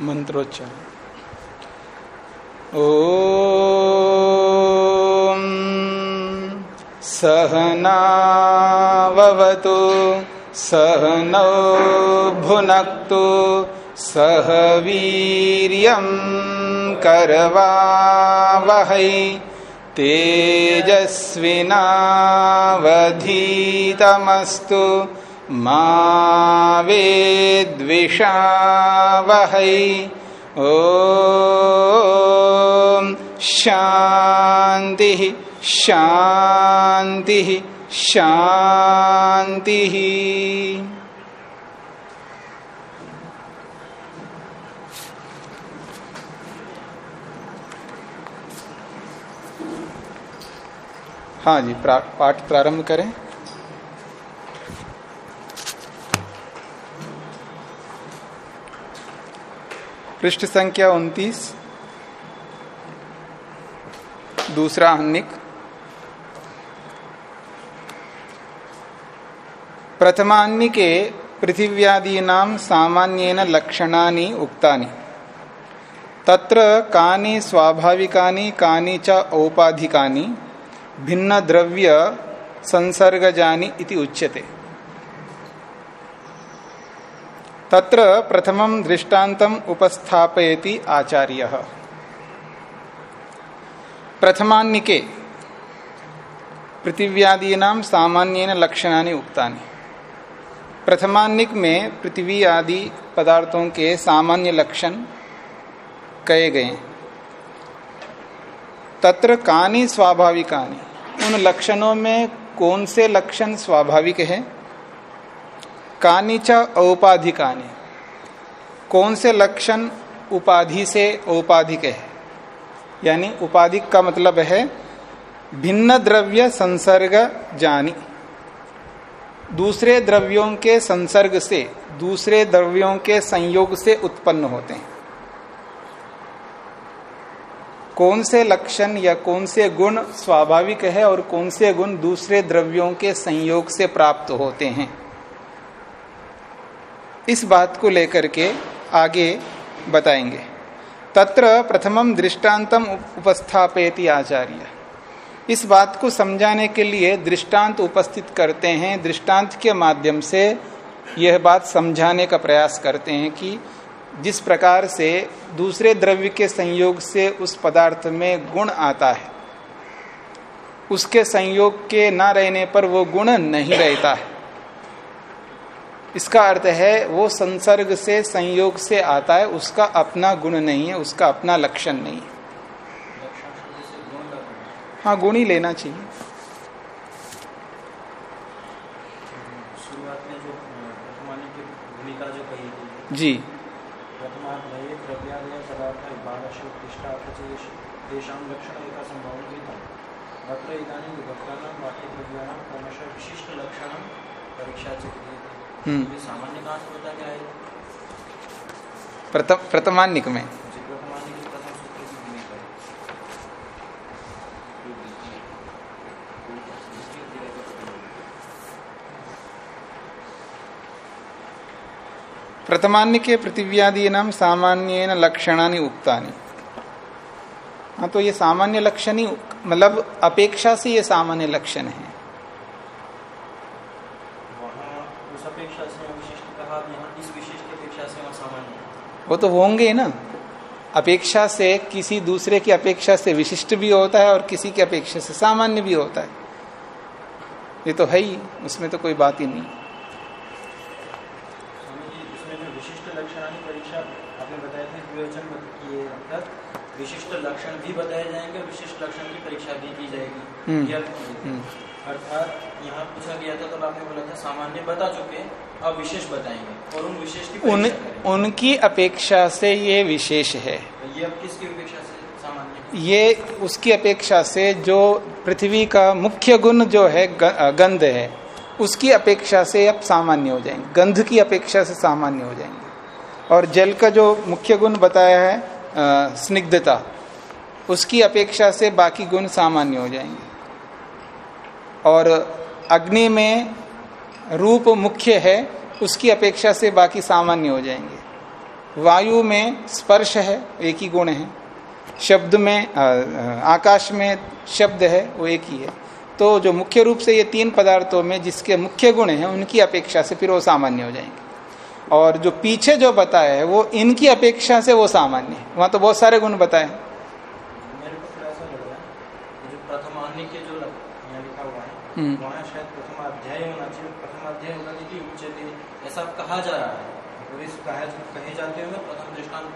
मंत्रोच्चार। ओ सहनावतु सहनौ भुनक्तु सह वीर्यं करवावहै तेजस्विनावधीतमस्तु। मा वेद्विषावहै। ओ शान्तिः शान्तिः शान्तिः। हाँ जी पाठ प्रारंभ करें। पृष्ठ संख्या उनतीस, दूसरा हन्निक प्रथमान्निके पृथिव्यादीना सामान्येन लक्षणानि उक्तानि। तत्र कानि स्वाभाविकानि, कानि च औपाधिकानि भिन्न द्रव्य संसर्गजानि इति उच्यते। तत्र प्रथमं दृष्टान्तम् उपस्थापयति आचार्यः। प्रथमान्निके पृथिव्यादीना सामान्य लक्षणानि उक्तानि। प्रथमान्निक में पृथ्वी आदि पदार्थों के सामान्य लक्षण कहे गए। तत्र कानि स्वाभाविकानि? उन लक्षणों में कौन से लक्षण स्वाभाविक है? कानी च औपाधिकानि। कौन से लक्षण उपाधि से औपाधिक है? यानी उपाधिक का मतलब है भिन्न द्रव्य संसर्ग जानी। दूसरे द्रव्यों के संसर्ग से, दूसरे द्रव्यों के संयोग से उत्पन्न होते हैं। कौन से लक्षण या कौन से गुण स्वाभाविक है और कौन से गुण दूसरे द्रव्यों के संयोग से प्राप्त होते हैं? इस बात को लेकर के आगे बताएँगे। तत्र प्रथमम दृष्टांतम उपस्थापयति आचार्य। इस बात को समझाने के लिए दृष्टांत उपस्थित करते हैं। दृष्टांत के माध्यम से यह बात समझाने का प्रयास करते हैं कि जिस प्रकार से दूसरे द्रव्य के संयोग से उस पदार्थ में गुण आता है, उसके संयोग के ना रहने पर वो गुण नहीं रहता है। इसका अर्थ है वो संसर्ग से संयोग से आता है उसका अपना गुण नहीं है उसका अपना लक्षण नहीं है। हाँ गुण ही लेना चाहिए। जी वर्तमानी की भूमिका जो कही थी जी प्रथमाध्याये द्रव्यादय पदार्थ बालशो तेषां लक्षण एका संभावना अत्र इदानीं विभक्तानां बाह्यद्रव्याणां क्रमशः विशिष्टलक्षणं परीक्षा च क्रियते हम्म। ये सामान्य कहाँ होता क्या है? प्रथम में। जी प्रथमानी प्रथम सूत्र की भूमिका पृथिव्यादी नाम सामान्य लक्षणानि उक्तानि। हाँ तो ये सामान्य लक्षण ही मतलब अपेक्षा से ये सामान्य लक्षण है वहाँ उस अपेक्षा से यहाँ विशिष्ट कहा यहाँ इस विशिष्ट अपेक्षा से वहाँ सामान्य है। वो तो होंगे ना। अपेक्षा से किसी दूसरे की अपेक्षा से विशिष्ट भी होता है और किसी की अपेक्षा से सामान्य भी होता है। ये तो है ही उसमें तो कोई बात ही नहीं। विशिष्ट परीक्षा आपने बताया था विवेचन किए अर्थात विशिष्ट लक्षण भी बताए जाएँगे विशिष्ट लक्षण की परीक्षा भी की जाएगी। हम्म। हम्म। अर्थात पूछा गया था तब आपने बोला था सामान्य बता चुके अब विशेष बताएँगे। और उन विशेष की उन उनकी अपेक्षा से ये विशेष है। तो ये अब किसकी अपेक्षा से? सामान्य ये उसकी अपेक्षा से जो पृथ्वी का मुख्य गुण जो है गंध है उसकी अपेक्षा से अब सामान्य हो जाएँगे। गंध की अपेक्षा से सामान्य हो जाएँगे। और जल का जो मुख्य गुण बताया है स्निग्धता उसकी अपेक्षा से बाकी गुण सामान्य हो जाएँगे। और अग्नि में रूप मुख्य है, उसकी अपेक्षा से बाकी सामान्य हो जाएँगे। वायु में स्पर्श है, एक ही गुण है। शब्द में आकाश में शब्द है, वो एक ही है। तो जो मुख्य रूप से ये तीन पदार्थों में जिसके मुख्य गुण हैं, उनकी अपेक्षा से फिर वो सामान्य हो जाएँगे। और जो पीछे जो बताया है, वो इनकी अपेक्षा से वो सामान्य है। वहाँ तो बहुत सारे गुण बताए। वहाँ शायद प्रथम अध्याय होना चाहिए प्रथम अध्याय होना चाहिए उच्चते ऐसा कहा जा रहा है। और इस कहे कहे जाते हुए प्रथम दृष्टांत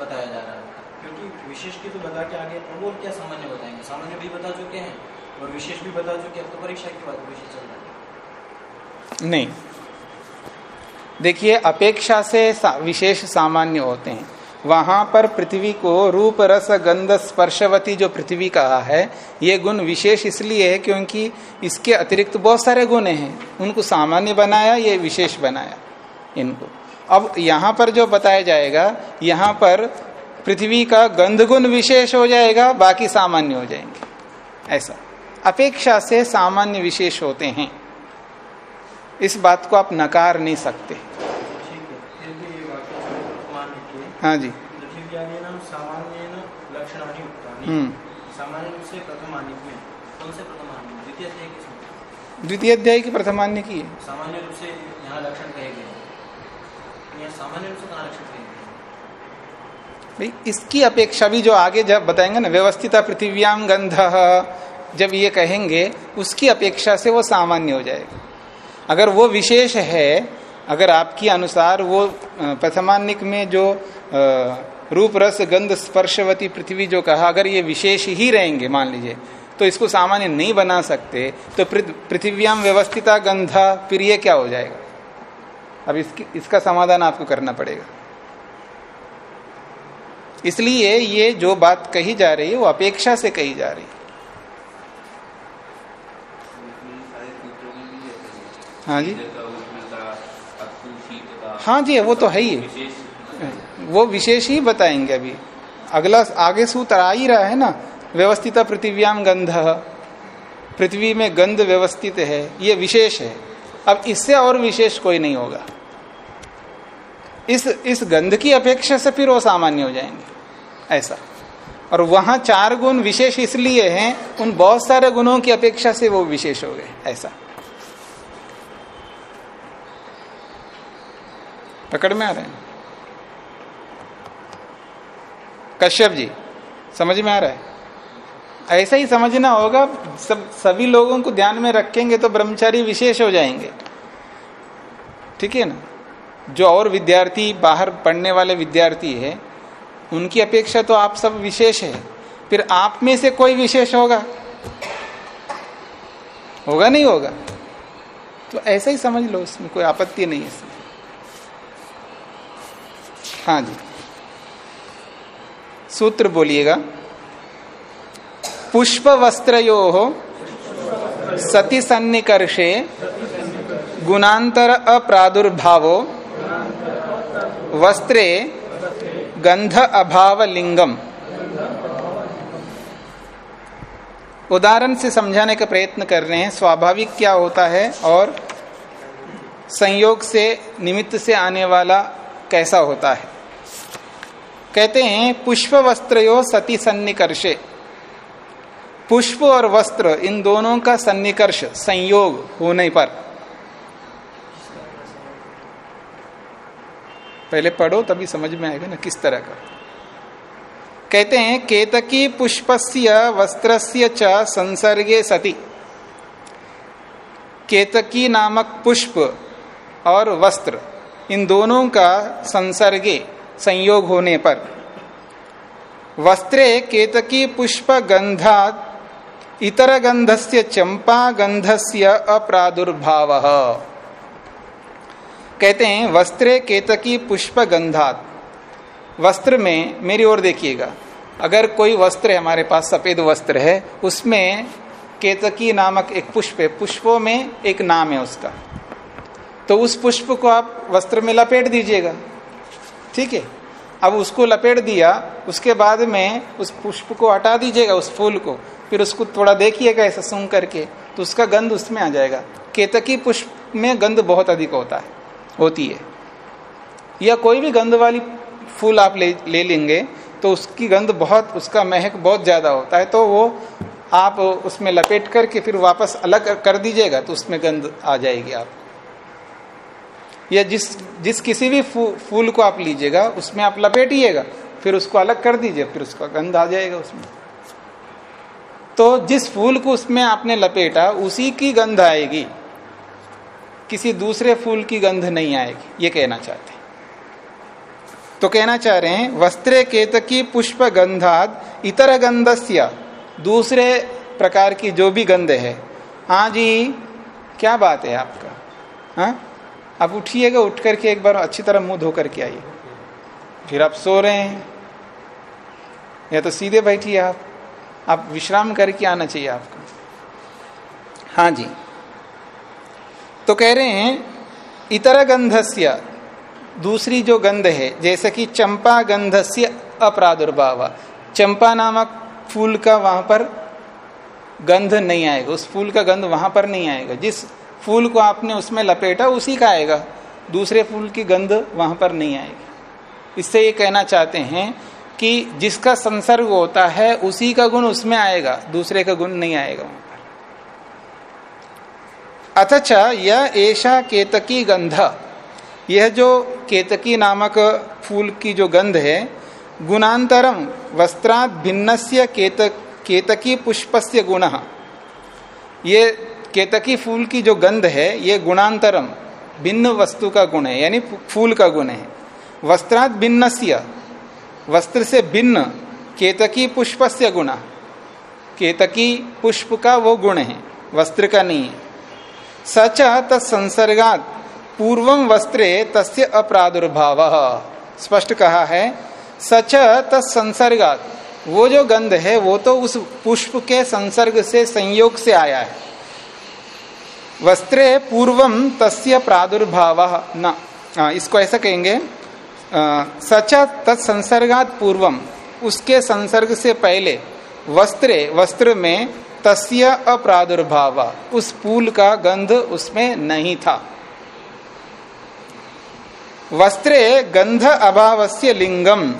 बताया जा रहा है। क्योंकि विशेष की तो बता के आगे अब और क्या सामान्य बताएँगे? सामान्य भी बता चुके हैं और विशेष भी बता चुके अब तो परीक्षा की बात विशेष चल रहा है। नहीं। देखिए अपेक्षा से सा, विशेष सामान्य होते हैं। वहाँ पर पृथ्वी को रूप, रस, गंध, स्पर्शवती जो पृथ्वी कहा है, ये गुण विशेष इसलिए है क्योंकि इसके अतिरिक्त बहुत सारे गुण हैं। उनको सामान्य बनाया, ये विशेष बनाया इनको। अब यहाँ पर जो बताया जाएगा, यहाँ पर पृथ्वी का गंध गुण विशेष हो जाएगा, बाकी सामान्य हो जाएँगे। ऐसा। अपेक्षा से सामान्य विशेष होते हैं। इस बात को आप नकार नहीं सकते। हाँ जी। हम्म। द्वितीय अध्याय की प्रथमान्य की। है सामान्य रूप से यहाँ लक्षण कहे गए सामान्य रूप से कहा लक्षण कहे भाई इसकी अपेक्षा भी जो आगे जब बताएँगे ना व्यवस्थित पृथ्व्याम गंध जब ये कहेंगे उसकी अपेक्षा से वो सामान्य हो जाएगा। अगर वो विशेष है अगर आपकी अनुसार वो प्रथमानिक में जो रूप, रस, गंध, स्पर्शवती पृथ्वी जो कहा, अगर ये विशेष ही रहेंगे, मान लीजिए तो इसको सामान्य नहीं बना सकते तो पृथ्व्याम व्यवस्थिता गंधा, फिर क्या हो जाएगा? अब इसकी, इसका समाधान आपको करना पड़ेगा। इसलिए ये जो बात कही जा रही है, वो अपेक्षा से कही जा रही है। हाँ जी? हाँ जी, वो तो है ही। वो विशेष ही बताएँगे अभी। अगला आगे सूत्र आ ही रहा है ना, व्यवस्थित पृथ्व्याम गंध। पृथ्वी में गंध व्यवस्थित है, ये विशेष है। अब इससे और विशेष कोई नहीं होगा। इस इस गंध की अपेक्षा से फिर वो सामान्य हो जाएँगे। ऐसा। और वहाँ चार गुण विशेष इसलिए हैं, उन बहुत सारे गुणों की अपेक्षा से वो विशेष हो गए। ऐसा। पकड़ में आ रहे हैं? कश्यप जी, समझ में आ रहा है? ऐसा ही समझना होगा, सब, सभी लोगों को ध्यान में रखेंगे तो ब्रह्मचारी विशेष हो जाएँगे। ठीक है ना? जो और विद्यार्थी, बाहर पढ़ने वाले विद्यार्थी है, उनकी अपेक्षा तो आप सब विशेष है। फिर आप में से कोई विशेष होगा? होगा नहीं होगा? तो ऐसा ही समझ लो, इसमें कोई आपत्ति नहीं है। इसमें हाँ जी। सूत्र बोलिएगा। पुष्प वस्त्रो सति सन्निकर्षे गुणांतर अप्रादुर्भावो वस्त्रे गंध अभाव लिंगम उदाहरण से समझाने का प्रयत्न कर रहे हैं। स्वाभाविक क्या होता है और संयोग से, निमित्त से आने वाला कैसा होता है। कहते हैं पुष्प वस्त्र यो सती सन्निकर्षे। पुष्प और वस्त्र, इन दोनों का सन्निकर्ष, संयोग होने पर। पहले पढ़ो, तभी समझ में आएगा ना किस तरह का। कहते हैं, केतकी पुष्पस्य वस्त्रस्य च संसर्गे सती। केतकी नामक पुष्प और वस्त्र, इन दोनों का संसर्गे। संयोग होने पर। वस्त्रे केतकी पुष्प गंधा इतर गंधस्य चंपा गंधस्य अप्रादुर्भाव। कहते हैं, वस्त्रे केतकी पुष्प गंधात वस्त्र में, मेरी ओर देखिएगा, अगर कोई वस्त्र है, हमारे पास सफ़ेद वस्त्र है, उसमें केतकी नामक एक पुष्प है, पुष्पों में एक नाम है उसका। तो उस पुष्प को आप वस्त्र में लपेट दीजिएगा। ठीक है? अब उसको लपेट दिया, उसके बाद में उस पुष्प को हटा दीजिएगा, उस फूल को। फिर उसको थोड़ा देखिएगा ऐसा सूंघ करके तो उसका गंध उसमें आ जाएगा। केतकी पुष्प में गंध बहुत अधिक होता है, होती है। या कोई भी गंध वाली फूल आप ले ले लेंगे तो उसकी गंध बहुत, उसका महक बहुत ज़्यादा होता है तो वो आप उसमें लपेट करके फिर वापस अलग कर दीजिएगा तो उसमें गंध आ जाएगी आप या जिस जिस किसी भी फू, फूल को आप लीजिएगा उसमें आप लपेटिएगा फिर उसको अलग कर दीजिए फिर उसका गंध आ जाएगा उसमें। तो जिस फूल को उसमें आपने लपेटा उसी की गंध आएगी। किसी दूसरे फूल की गंध नहीं आएगी ये कहना चाहते हैं। तो कहना चाह रहे हैं वस्त्रे केतकी पुष्प गंधाद इतर गंधस्य दूसरे प्रकार की जो भी गंध है। हाँ जी क्या बात है आपका? हाँ? आप उठिएगा, उठ करके एक बार अच्छी तरह मुँह धो करके आइए। फिर आप सो रहे हैं। या तो सीधे बैठिए आप। आप विश्राम करके आना चाहिए आपको। हाँ जी। तो कह रहे हैं, इतर गंधस्य, दूसरी जो गंध है, जैसे कि चंपा गंधस्य अप्रादुर्भाव। चंपा नामक फूल का वहाँ पर गंध नहीं आएगा। उस फूल का गंध वहाँ पर नहीं आएगा। जिस फूल को आपने उसमें लपेटा, उसी का आएगा। दूसरे फूल की गंध वहाँ पर नहीं आएगी। इससे ये कहना चाहते हैं कि जिसका संसर्ग होता है, उसी का गुण उसमें आएगा, दूसरे का गुण नहीं आएगा वहाँ पर। अथच यह ऐसा केतकी गंध। यह जो केतकी नामक फूल की जो गंध है गुणांतरम वस्त्रात भिन्न केतक केतकी पुष्पस्य गुण। ये केतकी फूल की जो गंध है, ये गुणांतरम, भिन्न वस्तु का गुण है, यानी फूल का गुण है। वस्त्रात भिन्न वस्त्र से भिन्न, केतकी पुष्प से गुण। केतकी पुष्प का वो गुण है, वस्त्र का नहीं है। सच तत्संसर्गात पूर्वम वस्त्रे तस्य अप्रादुर्भाव। स्पष्ट कहा है सच तत्संसर्गात, वो जो गंध है, वो तो उस पुष्प के संसर्ग से, संयोग से आया है। वस्त्रे पूर्वम तस्य प्रादुर्भाव न। इसको ऐसा कहेंगे सच तत्संसर्गात पूर्वम उसके संसर्ग से पहले वस्त्रे, वस्त्र में तस्य अप्रादुर्भाव, उस फूल का गंध उसमें नहीं था। वस्त्रे गंध अभाव से लिंगम,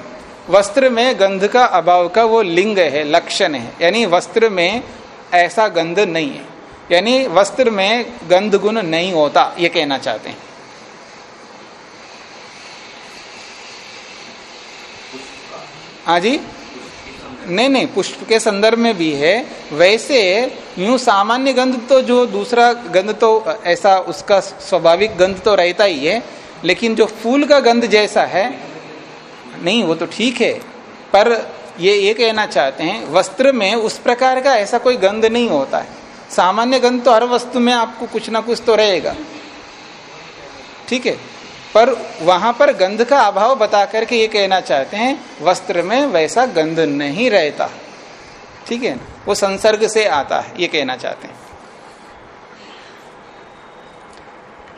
वस्त्र में गंध का अभाव का वो लिंग है, लक्षण है। यानी वस्त्र में ऐसा गंध नहीं है। यानी वस्त्र में गंध गुण नहीं होता, ये कहना चाहते हैं। हाँ जी? नहीं नहीं, पुष्प के संदर्भ में भी है। वैसे यूँ सामान्य गंध तो जो दूसरा गंध तो ऐसा उसका स्वाभाविक गंध तो रहता ही है, लेकिन जो फूल का गंध जैसा है, नहीं, वो तो ठीक है। पर ये ये कहना चाहते हैं, वस्त्र में उस प्रकार का ऐसा कोई गंध नहीं होता है। सामान्य गंध तो हर वस्तु में आपको कुछ ना कुछ तो रहेगा। ठीक है? पर वहाँ पर गंध का अभाव बता करके ये कहना चाहते हैं, वस्त्र में वैसा गंध नहीं रहता। ठीक है? वो संसर्ग से आता है, ये कहना चाहते हैं।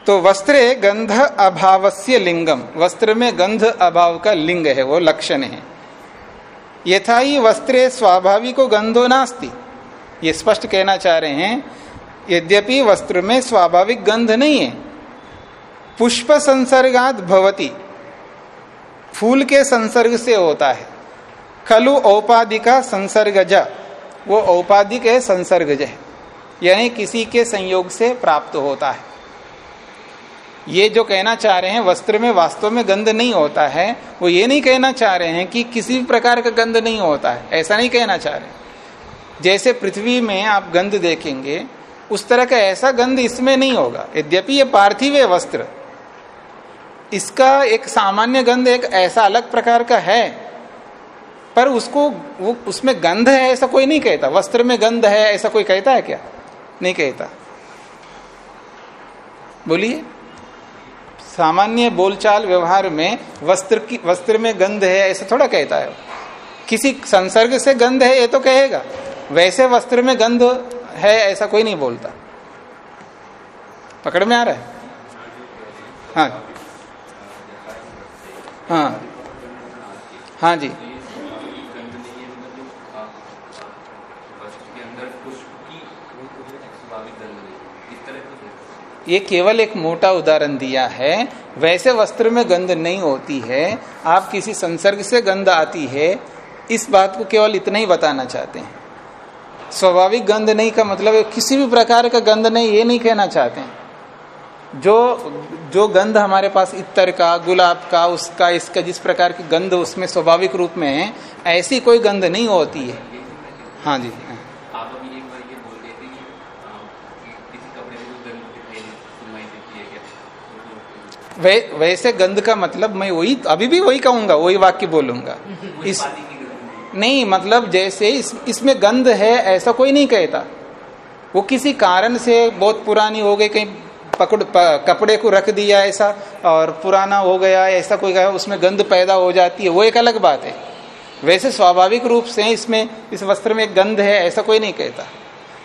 तो वस्त्रे गंध अभावस्य लिंगम। वस्त्र में गंध अभाव का लिंग है, वो लक्षण है। यथा ही वस्त्रे स्वाभाविको गंधो नास्ती। ये स्पष्ट कहना चाह रहे हैं, यद्यपि वस्त्र में स्वाभाविक गंध नहीं है। पुष्प संसर्गात भवती। फूल के संसर्ग से होता है। खलु औपाधिका संसर्गज। वो औपाधिक है, संसर्गज है। यानी किसी के संयोग से प्राप्त होता है। ये जो कहना चाह रहे हैं, वस्त्र में वास्तव में गंध नहीं होता है, वो ये नहीं कहना चाह रहे हैं कि किसी भी प्रकार का गंध नहीं होता है। ऐसा नहीं कहना चाह रहे जैसे पृथ्वी में आप गंध देखेंगे, उस तरह का ऐसा गंध इसमें नहीं होगा। यद्यपि ये पार्थिव वस्त्र, इसका एक सामान्य गंध एक ऐसा अलग प्रकार का है, पर उसको, वो, उसमें गंध है ऐसा कोई नहीं कहता। वस्त्र में गंध है ऐसा कोई कहता है क्या? नहीं कहता। बोलिए। सामान्य बोलचाल व्यवहार में वस्त्र की, वस्त्र में गंध है ऐसा थोड़ा कहता है। किसी संसर्ग से गंध है ये तो कहेगा। वैसे वस्त्र में गंध है, ऐसा कोई नहीं बोलता। पकड़ में आ रहा है? हाँ। हाँ। हाँ जी। ये केवल एक मोटा उदाहरण दिया है। वैसे वस्त्र में गंध नहीं होती है। आप किसी संसर्ग से गंध आती है। इस बात को केवल इतना ही बताना चाहते हैं। स्वाभाविक गंध नहीं का मतलब है किसी भी प्रकार का गंध नहीं ये नहीं कहना चाहते हैं। जो जो गंध हमारे पास इतर का गुलाब का उसका इसका जिस प्रकार की गंध उसमें स्वाभाविक रूप में है ऐसी कोई गंध नहीं होती है। हाँ जी। वै, वैसे गंध का मतलब मैं वही अभी भी वही कहूँगा वही वाक्य बोलूँगा। इस नहीं मतलब जैसे इस इसमें गंध है ऐसा कोई नहीं कहता। वो किसी कारण से बहुत पुरानी हो गई कहीं पकड़ प, कपड़े को रख दिया ऐसा और पुराना हो गया ऐसा कोई कहा उसमें गंध पैदा हो जाती है वो एक अलग बात है। वैसे स्वाभाविक रूप से इसमें इस वस्त्र में गंध है ऐसा कोई नहीं कहता।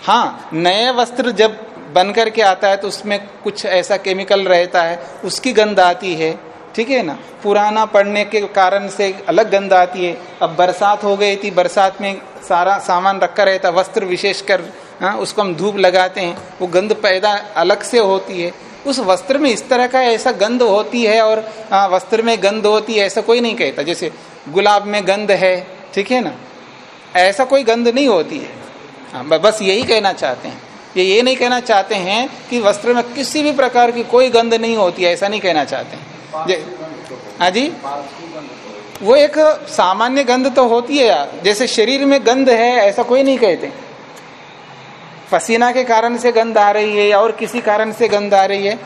हाँ नए वस्त्र जब बन करके आता है तो उसमें कुछ ऐसा केमिकल रहता है उसकी गंध आती है। ठीक है ना? पुराना पड़ने के कारण से अलग गंध आती है। अब बरसात हो गई थी बरसात में सारा सामान रखा रहता वस्त्र विशेषकर हाँ, उसको हम धूप लगाते हैं वो गंध पैदा अलग से होती है। उस वस्त्र में इस तरह का ऐसा गंध होती है और हाँ, वस्त्र में गंध होती है ऐसा कोई नहीं कहता। जैसे गुलाब में गंध है ठीक है ना? ऐसा कोई गंध नहीं होती है। हाँ, बस यही कहना चाहते हैं। ये ये नहीं कहना चाहते हैं कि वस्त्र में किसी भी प्रकार की कोई गंध नहीं होती है ऐसा नहीं कहना चाहते हैं। हाँ जी? वो एक सामान्य गंध तो होती है जैसे शरीर में गंध है, ऐसा कोई नहीं कहते। पसीना के कारण से गंध आ रही है या और किसी कारण से गंध आ रही है,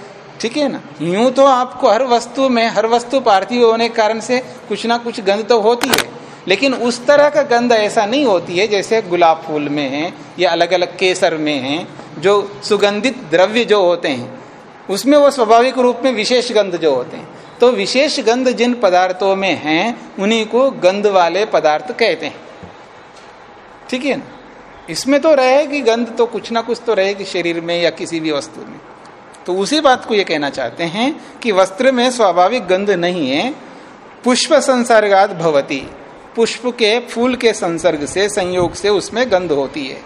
ठीक है ना? यूँ तो आपको हर वस्तु में, हर वस्तु पार्थिव होने के कारण से कुछ ना कुछ गंध तो होती है। लेकिन उस तरह का गंध ऐसा नहीं होती है, जैसे गुलाब फूल में है या अलग अलग केसर में है, जो सुगंधित द्रव्य जो होते हैं, उसमें वो स्वाभाविक रूप में विशेष गंध जो होते हैं। तो विशेष गंध जिन पदार्थों में हैं, उन्हीं को गंध वाले पदार्थ कहते हैं। ठीक है ना? इसमें तो रहेगी गंध तो कुछ ना कुछ तो रहेगी शरीर में या किसी भी वस्तु में। तो उसी बात को ये कहना चाहते हैं कि वस्त्र में स्वाभाविक गंध नहीं है। पुष्प संसर्गात भवती। पुष्प के फूल के संसर्ग से, संयोग से उसमें गंध होती है।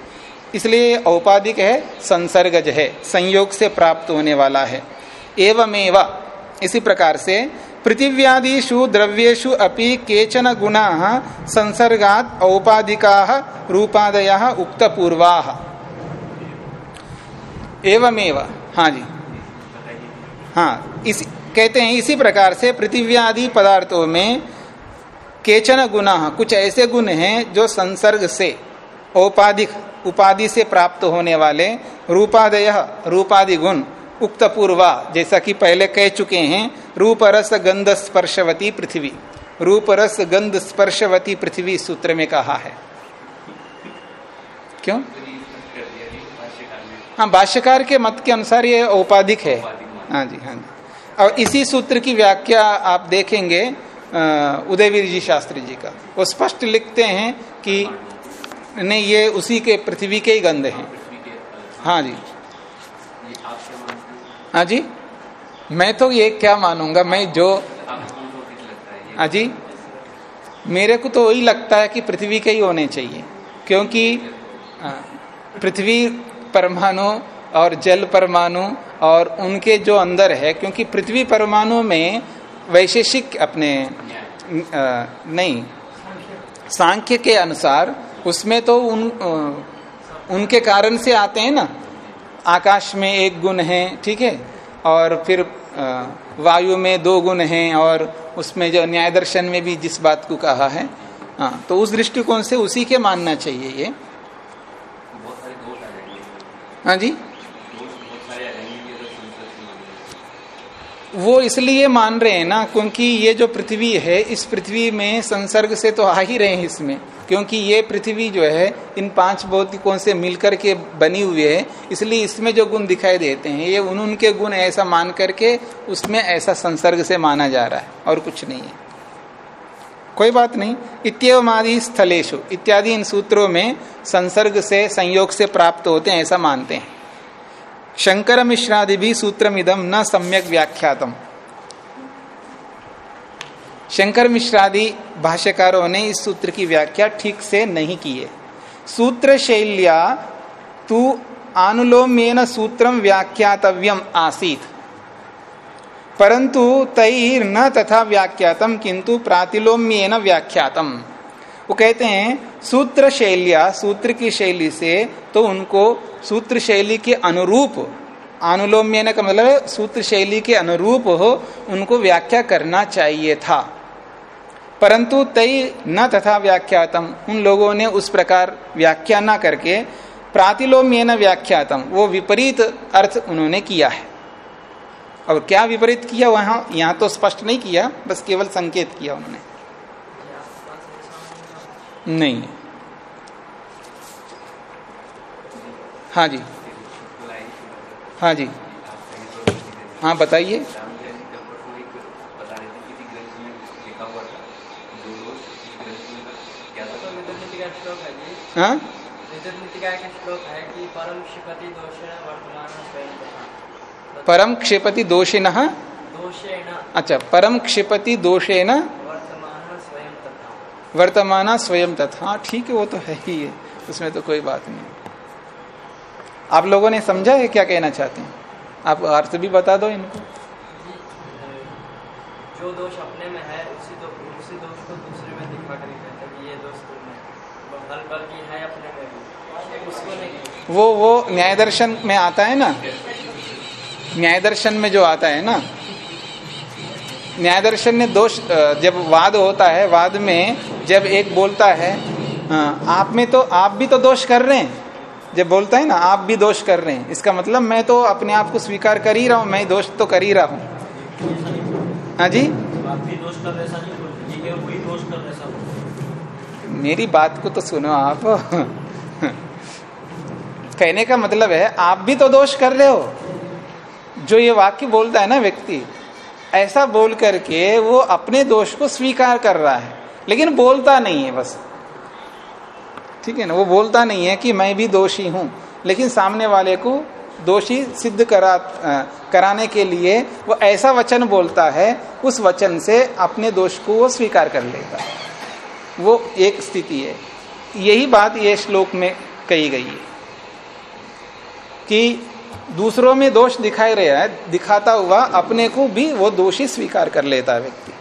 इसलिए औपाधिक है, संसर्गज है। संयोग से प्राप्त होने वाला है। एवमेव इसी प्रकार से पृथिव्यादिषु द्रव्येषु अपि केचन गुणा संसर्गात औपाधिका रूपादय उक्त पूर्वा एवमेव हाँ जी। हाँ इस, कहते हैं इसी प्रकार से पृथिव्यादि पदार्थों में केचन गुना कुछ ऐसे गुण हैं जो संसर्ग से, औपाधिक, उपाधि से प्राप्त होने वाले रूपादय, रूपादि गुण। उक्त पूर्वा जैसा कि पहले कह चुके हैं रूप रस गंध स्पर्शवती पृथ्वी। रूप रस गंध स्पर्शवती पृथ्वी सूत्र में कहा है। क्यों? हाँ भाष्यकार के मत के अनुसार ये औपाधिक है। हाँ जी हाँ जी। और इसी सूत्र की व्याख्या आप देखेंगे उदयवीर जी शास्त्री जी का। वो स्पष्ट लिखते हैं कि नहीं, ये उसी के, पृथ्वी के ही गंध हैं। हाँ जी। हैं हाँ जी? मैं तो ये क्या मानूँगा मैं जो है हाँ जी? मेरे को तो वही लगता है कि पृथ्वी के ही होने चाहिए क्योंकि पृथ्वी परमाणु और जल परमाणु और उनके जो अंदर है क्योंकि पृथ्वी परमाणु में वैशेषिक अपने अ, नहीं सांख्य के अनुसार उसमें तो उन उनके कारण से आते हैं ना। आकाश में एक गुण है ठीक है? और फिर वायु में दो गुण हैं और उसमें जो न्याय दर्शन में भी जिस बात को कहा है हाँ तो उस दृष्टिकोण से उसी के मानना चाहिए ये। हाँ जी दोष बहुत सारे आ जाएँगे कि अगर संसर्ग से मान वो इसलिए मान रहे हैं ना, क्योंकि ये जो पृथ्वी है, इस पृथ्वी में संसर्ग से तो आ ही रहे हैं इसमें। क्योंकि ये पृथ्वी जो है, इन पाँच भौतिकों से मिलकर के बनी हुई है, इसलिए इसमें जो गुण दिखाई देते हैं, ये उन, उनके गुण ऐसा मान करके उसमें ऐसा संसर्ग से माना जा रहा है, और कुछ नहीं है। कोई बात नहीं। इत्यवमादि स्थलेशु इत्यादि इन सूत्रों में संसर्ग से, संयोग से प्राप्त होते हैं, ऐसा मानते हैं। शंकर मिश्रादि भी सूत्रमिदम न सम्यक व्याख्यातम। शंकर मिश्रादि भाष्यकारों ने इस सूत्र की व्याख्या ठीक से नहीं की है। सूत्र शैल्या तू आनुलोम्यन सूत्रम व्याख्यातव्यम आसीत। परंतु तैर न तथा व्याख्यातम किंतु प्रातिलोम्य न व्याख्यातम। वो कहते हैं सूत्र शैलिया सूत्र की शैली से तो उनको सूत्र शैली के अनुरूप अनुलोम्य का मतलब सूत्र शैली के अनुरूप हो, उनको व्याख्या करना चाहिए था। परंतु तय न तथा व्याख्यातम, उन लोगों ने उस प्रकार व्याख्या न करके प्रातिलोम्य न व्याख्यातम, वो विपरीत अर्थ उन्होंने किया है। और क्या विपरीत किया वहाँ? यहाँ तो स्पष्ट नहीं किया, बस केवल संकेत किया उन्होंने। नहीं। है हाँ जी। हाँ जी। हाँ बताइए। हाँ? परम क्षेपति दोषे न। अच्छा परम क्षेपति दोषे न? वर्तमान स्वयं तथा। हाँ, ठीक है वो तो है ही है उसमें तो कोई बात नहीं आप लोगों ने समझा है क्या कहना चाहते हैं? आप अर्थ भी बता दो इनको। जो दोष अपने में है उसी दो, उसी दोष को दूसरे में दिखा कर कहते हैं ये दोष तुम में हल है अपने में उसको नहीं। वो वो न्याय दर्शन में आता है ना? न्याय दर्शन में जो आता है ना? न्याय दर्शन ने दोष जब वाद होता है वाद में जब एक बोलता है आप में तो आप भी तो दोष कर रहे हैं। जब बोलता है ना आप भी दोष कर रहे हैं। इसका मतलब मैं तो अपने आप को स्वीकार कर ही रहा हूँ मैं दोष तो कर ही रहा हूँ। हाँ जी? मेरी बात को तो सुनो आप। कहने का मतलब है आप भी तो दोष कर रहे हो। जो ये वाक्य बोलता है ना व्यक्ति ऐसा बोल करके वो अपने दोष को स्वीकार कर रहा है। लेकिन बोलता नहीं है बस। ठीक है ना? वो बोलता नहीं है कि मैं भी दोषी हूँ। लेकिन सामने वाले को दोषी सिद्ध करा कराने के लिए वो ऐसा वचन बोलता है, उस वचन से अपने दोष को वो स्वीकार कर लेता है वो एक स्थिति है। यही बात ये श्लोक में कही गई है कि दूसरों में दोष दिखाई रहा है दिखाता हुआ अपने को भी वो दोषी स्वीकार कर लेता है व्यक्ति।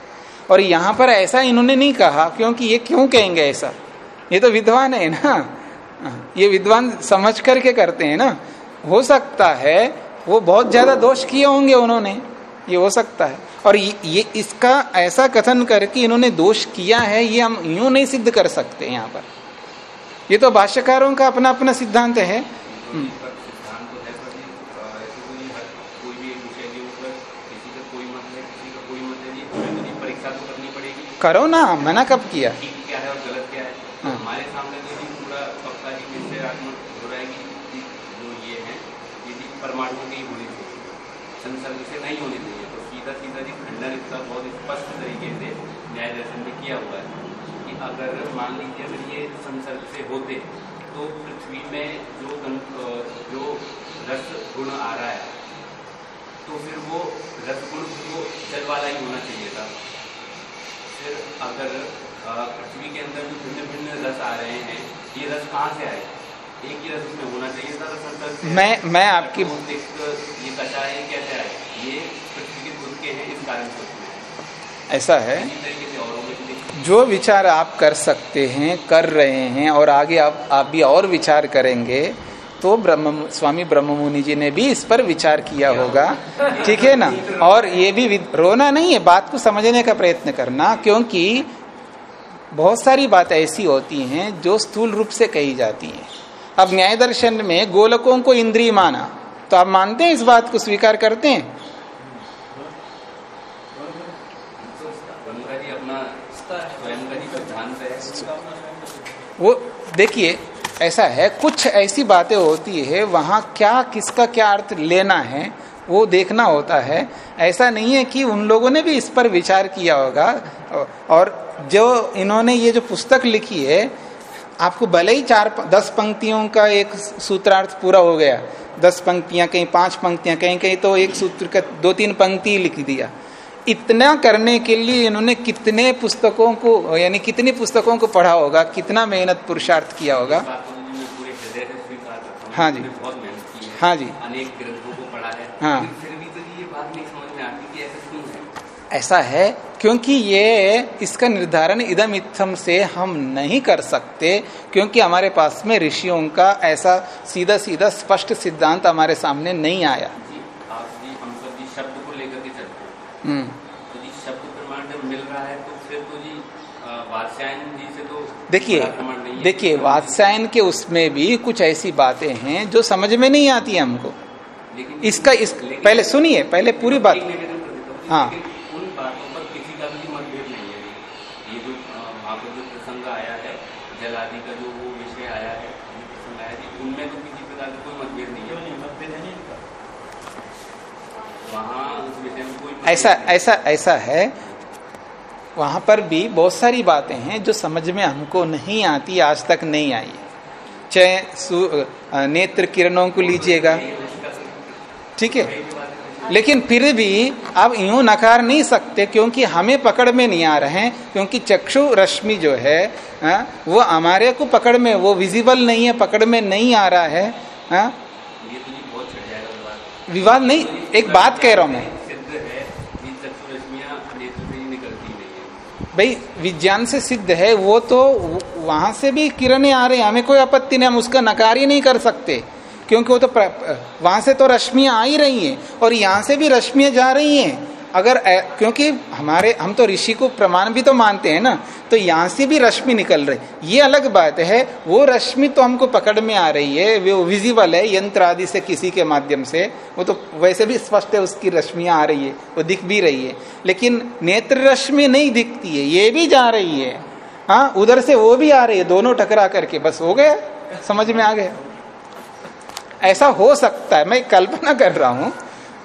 और यहाँ पर ऐसा इन्होंने नहीं कहा क्योंकि ये क्यों कहेंगे ऐसा? ये तो विद्वान है ना? ये विद्वान समझ करके करते हैं ना? हो सकता है वो बहुत ज़्यादा दोष किए होंगे उन्होंने ये हो सकता है। और ये, इसका ऐसा कथन करके इन्होंने दोष किया है ये हम यूँ नहीं सिद्ध कर सकते यहाँ पर। ये तो भाष्यकारों का अपना अपना सिद्धांत है। करो ना मना कब किया? क्या है और गलत क्या है? हाँ। हमारे सामने तो पूरा पक्का जी निश्चयात्मक हो रहा है कि जो ये है ये परमाणु की होनी चाहिए। संसर्ग से नहीं होनी चाहिए। तो सीधा सीधा जी खंडन इसका बहुत स्पष्ट तरीके से न्याय दर्शन में किया हुआ है कि अगर मान लीजिए अगर ये संसर्ग से होते तो पृथ्वी में जो जो रस गुण आ रहा है तो फिर वो रस गुण वो जल वाला ही होना चाहिए था। अगर पृथ्वी के अंदर जो भिन्न भिन्न रस आ रहे हैं ये रस कहाँ से आए? एक ही रस उसमें होना चाहिए था रस मैं मैं आपकी ये कषाय कैसे आए? ये पृथ्वी के खुद के हैं इस कारण से ऐसा है। जो विचार आप कर सकते हैं कर रहे हैं और आगे आप आप भी और विचार करेंगे तो ब्रह्म स्वामी ब्रह्म मुनि जी ने भी इस पर विचार किया होगा। ठीक है ना? और ये भी रोना नहीं है, बात को समझने का प्रयत्न करना, क्योंकि बहुत सारी बात ऐसी होती हैं जो स्थूल रूप से कही जाती हैं। अब न्याय दर्शन में गोलकों को इंद्रिय माना तो आप मानते हैं इस बात को स्वीकार करते हैं? वो, देखिए ऐसा है, कुछ ऐसी बातें होती है, वहाँ क्या, किसका क्या अर्थ लेना है, वो देखना होता है। ऐसा नहीं है कि उन लोगों ने भी इस पर विचार किया होगा। और जो इन्होंने ये जो पुस्तक लिखी है, आपको भले ही चार, दस पंक्तियों का एक सूत्रार्थ पूरा हो गया, दस पंक्तियाँ कहीं, पाँच पंक्तियाँ कहीं कहीं तो एक सूत्र का दो तीन पंक्ति लिख दिया। इतना करने के लिए इन्होंने कितने पुस्तकों को यानी कितनी पुस्तकों को पढ़ा होगा कितना मेहनत पुरुषार्थ किया होगा? हाँ जी। हाँ जी। अनेक ग्रंथों को पढ़ा है। हाँ फिर भी तो ये बात नहीं समझ में आती कि ऐसे ऐसा है क्योंकि ये इसका निर्धारण इदम इत्थम से हम नहीं कर सकते क्योंकि हमारे पास में ऋषियों का ऐसा सीधा सीधा स्पष्ट सिद्धांत हमारे सामने नहीं आया। जी आप जी हम सब जी शब्द को लेकर के चलते हैं हम्म तो जी शब्द प्रमाण जब मिल रहा है तो फिर तो जी अ, वात्स्यायन जी से तो देखिए। देखिए वात्स्यायन के उसमें भी कुछ ऐसी बातें हैं जो समझ में नहीं आती है हमको। इसका इस पहले सुनिए पहले पूरी बात। हूँ। लेकिन उन बातों पर किसी का भी मतभेद नहीं ये जो प्रसंग आया है जल आदि का जो वो विषय आया है प्रसंग आया है उनमें तो किसी प्रकार का कोई मतभेद नहीं है। मतभेद है नहीं वहाँ उस विषय में कोई ऐसा ऐसा ऐसा है वहाँ पर भी बहुत सारी बातें हैं जो समझ में हमको नहीं आती आज तक नहीं आई चाहे नेत्र किरणों को लीजिएगा। ठीक है? लेकिन फिर भी आप यूँ नकार नहीं सकते क्योंकि हमें पकड़ में नहीं आ रहे हैं क्योंकि चक्षु रश्मि जो है हाँ, वो हमारे को पकड़ में वो विजिबल नहीं है पकड़ में नहीं आ रहा है ये तो विवाद नहीं एक बात कह रहा हूँ मैं सिद्ध है कि चक्षु रश्मियाँ नेत्र से ही निकलती नहीं है भाई, विज्ञान से सिद्ध है, वो तो वहाँ से भी किरणें आ रही हैं। हमें कोई आपत्ति नहीं, हम उसका नकार ही नहीं कर सकते। क्योंकि वो तो वहाँ से तो रश्मियाँ आ ही रही हैं और यहाँ से भी रश्मियाँ जा रही हैं। अगर क्योंकि हमारे, हम तो ऋषि को प्रमाण भी तो मानते हैं ना तो यहाँ से भी रश्मि निकल रही। ये अलग बात है, वो रश्मि तो हमको पकड़ में आ रही है, वो विजिबल है, यंत्र आदि से किसी के माध्यम से, वो तो वैसे भी स्पष्ट है, उसकी रश्मियाँ आ रही है, वो दिख भी रही है। लेकिन नेत्र रश्मि नहीं दिखती है, ये भी जा रही है। हाँ उधर से वो भी आ रही है, दोनों टकरा करके, बस हो गया, समझ में आ गया। ऐसा हो सकता है, मैं कल्पना कर रहा हूँ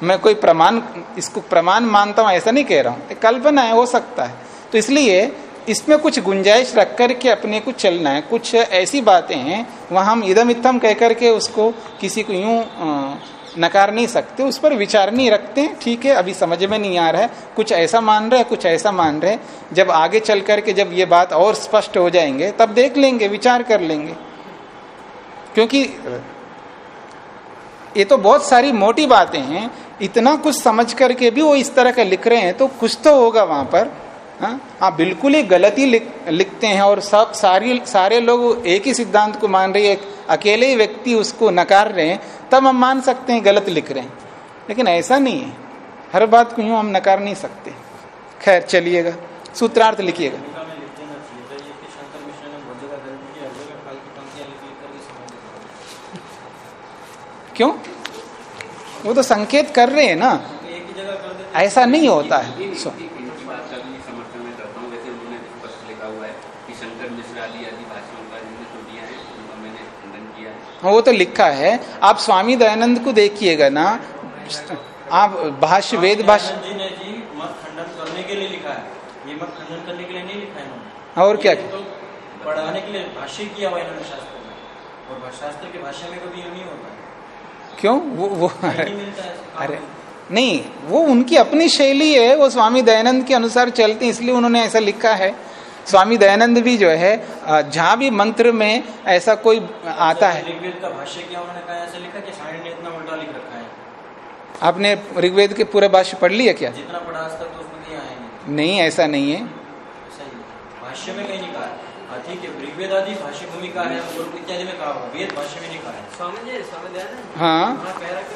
मैं कोई प्रमाण, इसको प्रमाण मानता हूँ, ऐसा नहीं कह रहा हूँ। कल्पना है, हो सकता है। तो इसलिए इसमें कुछ गुंजाइश रख करके अपने को चलना है। कुछ ऐसी बातें हैं, वहाँ हम इदम इतम कह करके उसको किसी को यूँ नकार नहीं सकते, उस पर विचार नहीं रखते ठीक है, अभी समझ में नहीं आ रहा है। कुछ ऐसा मान रहे हैं, कुछ ऐसा मान रहे जब आगे चल करके जब ये बात और स्पष्ट हो जाएँगे, तब देख लेंगे, विचार कर लेंगे। क्योंकि ये तो बहुत सारी मोटी बातें हैं इतना कुछ समझ करके भी वो इस तरह का लिख रहे हैं तो कुछ तो होगा वहाँ पर। हाँ? बिल्कुल ही गलती लिख, लिखते हैं और सब सारी सारे लोग एक ही सिद्धांत को मान रहे हैं अकेले ही व्यक्ति उसको नकार रहे हैं तब हम मान सकते हैं गलत लिख रहे हैं। लेकिन ऐसा नहीं है। हर बात को यूँ हम नकार नहीं सकते। खैर चलिएगा। सूत्रार्थ लिखिएगा भूमिका में लिख देना चाहिए तो ये कि शंकर मिश्र ने बहुत जगह गलती की हर जगह फालतू पंक्तियाँ लिख लिख करके समझ देते क्यों? वो तो संकेत कर रहे हैं ना। एक जगह कर देते ऐसा नहीं होता है। सो नहीं, इनकी बात का भी समर्थन में करता हूँ। वैसे उन्होंने स्पष्ट लिखा हुआ है कि शंकर मिश्र आदि आदि भाषाओं का जिनने त्रुटियाँ हैं उनका मैंने खंडन किया है। हाँ, वो तो लिखा है। आप स्वामी दयानंद को देखिएगा ना। आप भाष्य वेद भाष्य जी ने जी मत खंडन करने के लिए लिखा है। ये मत खंडन करने के लिए नहीं लिखा है और क्या? तो पढ़ाने के लिए भाष्य किया हुआ है इन्होंने शास्त्र में। और शास्त्र के भाषा में कभी यूँ नहीं होता है। क्यों? वो वो। अरे नहीं। वो उनकी अपनी शैली है वो स्वामी दयानंद के अनुसार चलते इसलिए उन्होंने ऐसा लिखा है। स्वामी दयानंद भी जो है जहाँ भी मंत्र में ऐसा कोई आता है। रखा है। आपने ऋग्वेद के पूरे भाष्य पढ़ लिया क्या? जितना पढ़ा तो उसमें नहीं। नहीं ऐसा नहीं है। सही भाष्य में कहीं नहीं कहा ठीक है ऋग्वेद आदि भाष्य भूमिका है इत्यादि में कहा हुआ वेद भाष्य में नहीं कहा है। स्वामी जी स्वामी दयानंद। हाँ। कह रहा कि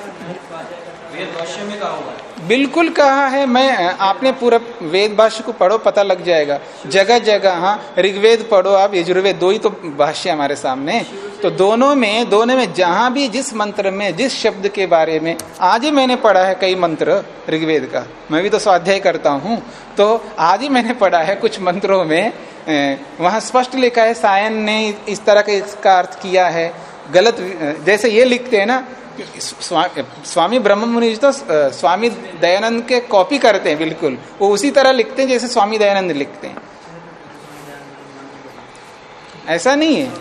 में कहा बिल्कुल कहा है, मैं, आपने पूरा वेद भाष्य को पढ़ो, पता लग जाएगा। जगह जगह हाँ ऋग्वेद पढ़ो आप, यजुर्वेद, दो ही तो भाष्य हमारे सामने। तो दोनों में दोनों में जहाँ भी जिस मंत्र में, जिस शब्द के बारे में, आज ही मैंने पढ़ा है कई मंत्र ऋग्वेद का। मैं भी तो स्वाध्याय करता हूँ। तो आज ही मैंने पढ़ा है कुछ मंत्रों में वहाँ स्पष्ट लिखा है, सायन ने इस तरह का इसका अर्थ किया है। गलत, जैसे ये लिखते हैं ना स्वा, स्वामी ब्रह्म मुनि तो स्वामी दयानंद के कॉपी करते हैं बिल्कुल। वो उसी तरह लिखते हैं जैसे स्वामी दयानंद लिखते हैं। ऐसा नहीं है?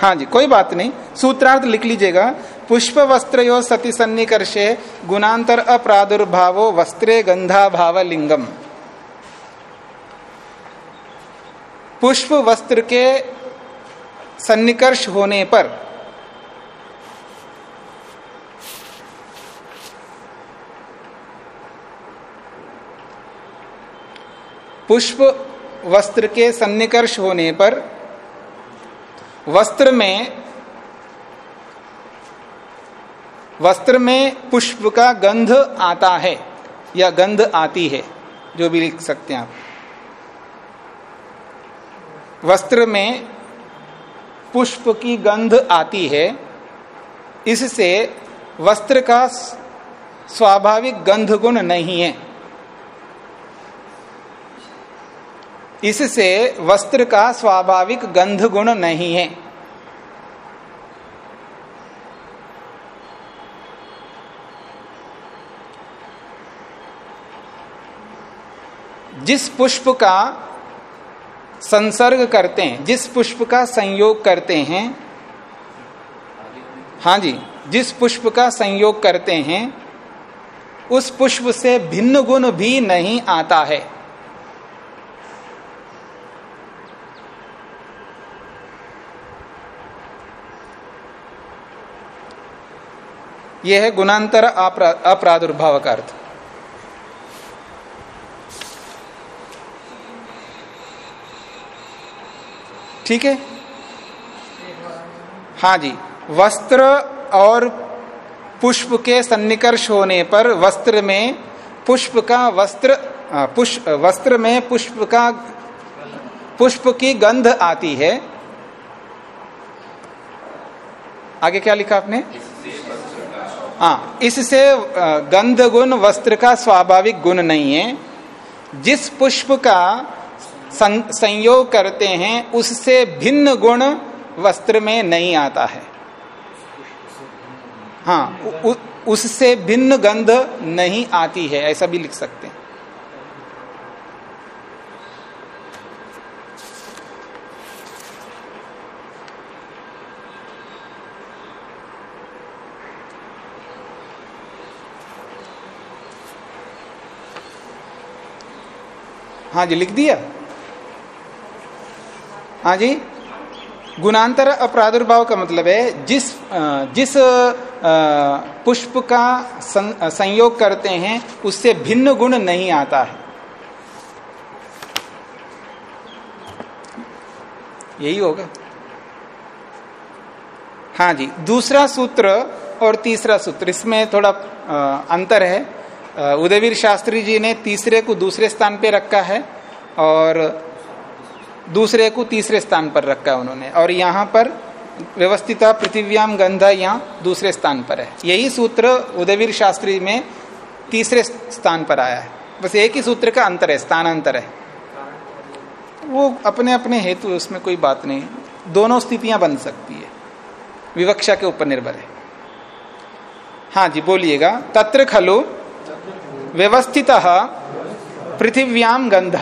हाँ जी कोई बात नहीं। सूत्रार्थ लिख लीजिएगा। पुष्प वस्त्र यो सती सन्निकर्षे गुणांतर अप्रादुर्भावो वस्त्रे गंधा भाव लिंगम पुष्प वस्त्र के सन्निकर्ष होने पर पुष्प वस्त्र के सन्निकर्ष होने पर वस्त्र में वस्त्र में पुष्प का गंध आता है, या गंध आती है, जो भी लिख सकते हैं आप। वस्त्र में पुष्प की गंध आती है, इससे वस्त्र का स्वाभाविक गंध गुण नहीं है। इससे वस्त्र का स्वाभाविक गंध गुण नहीं है। जिस पुष्प का संसर्ग करते हैं, जिस पुष्प का संयोग करते हैं हाँ जी, जिस पुष्प का संयोग करते हैं, उस पुष्प से भिन्न गुण भी नहीं आता है। यह है गुणांतर अप्रादुर्भाव का अर्थ। ठीक है? हाँ जी। वस्त्र और पुष्प के सन्निकर्ष होने पर वस्त्र में पुष्प का वस्त्र पुष्प, वस्त्र में पुष्प का, पुष्प की गंध आती है। आगे क्या लिखा आपने? हाँ इससे गंध गुण वस्त्र का स्वाभाविक गुण नहीं है। जिस पुष्प का संयोग करते हैं, उससे भिन्न गुण वस्त्र में नहीं आता है। हाँ उससे भिन्न गंध नहीं आती है, ऐसा भी लिख सकते हैं। हाँ जी, लिख दिया। हाँ जी। गुणांतर अप्रादुर्भाव का मतलब है, जिस जिस पुष्प का संयोग करते हैं, उससे भिन्न गुण नहीं आता है। यही होगा। हाँ जी, दूसरा सूत्र और तीसरा सूत्र, इसमें थोड़ा अंतर है। उदयवीर शास्त्री जी ने तीसरे को दूसरे स्थान पे रखा है और दूसरे को तीसरे स्थान पर रखा है उन्होंने। और यहाँ पर व्यवस्थिता, पृथिव्याम, गंधा यहाँ दूसरे स्थान पर है। यही सूत्र उदयवीर शास्त्री में तीसरे स्थान पर आया है। बस एक ही सूत्र का अंतर है, स्थानांतर है। वो अपने अपने हेतु, उसमें कोई बात नहीं। दोनों स्थितियाँ बन सकती है। विवक्षा के ऊपर निर्भर है। हाँ जी, बोलिएगा। तत्र खलु व्यवस्थित पृथिव्याम गंध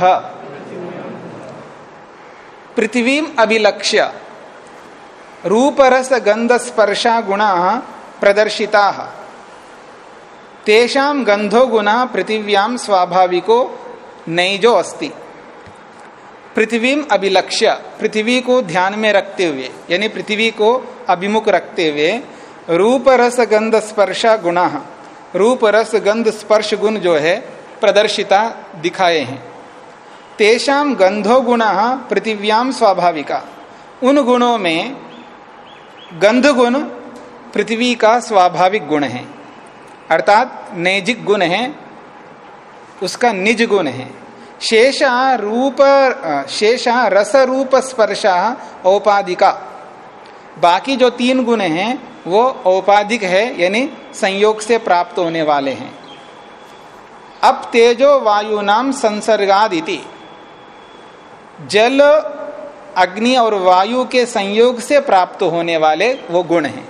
पृथ्वी अभिलक्ष्य। रूपरस गंध स्पर्शा गुणा प्रदर्शिता। तेषा गंधो गुणा पृथिव्याम स्वाभाविको नैजो अस्ति। पृथ्वी अभिलक्ष्य। पृथ्वी को ध्यान में रखते हुए यानी पृथ्वी को अभिमुख रखते हुए रूप रस गंध स्पर्शा गुण रूप, रस, गंध, स्पर्श गुण जो है, प्रदर्शिता दिखाए हैं। तेषाम गंधो गुण पृथिव्याम स्वाभाविका। उन गुणों में गंध गुण पृथ्वी का स्वाभाविक गुण है। अर्थात नैजिक गुण है, उसका निज गुण है। शेष रूप, शेष रस रूप स्पर्शा औपाधिका। बाकी जो तीन गुण हैं वो औपाधिक है, यानी संयोग से प्राप्त होने वाले हैं। अब तेजो वायु नाम संसर्गादिति। जल, अग्नि और वायु के संयोग से प्राप्त होने वाले वो गुण हैं।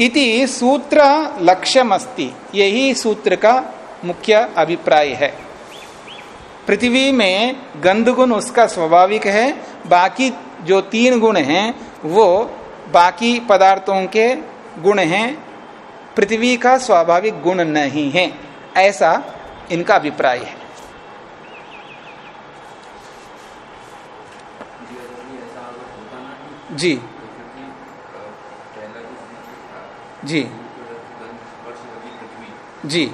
इति सूत्र लक्ष्यम अस्ति यही सूत्र का मुख्य अभिप्राय है। पृथ्वी में गंध गुण उसका स्वाभाविक है, बाकी जो तीन गुण हैं, वो बाकी पदार्थों के गुण हैं, पृथ्वी का स्वाभाविक गुण नहीं है, ऐसा इनका अभिप्राय है। जी। जी। जी।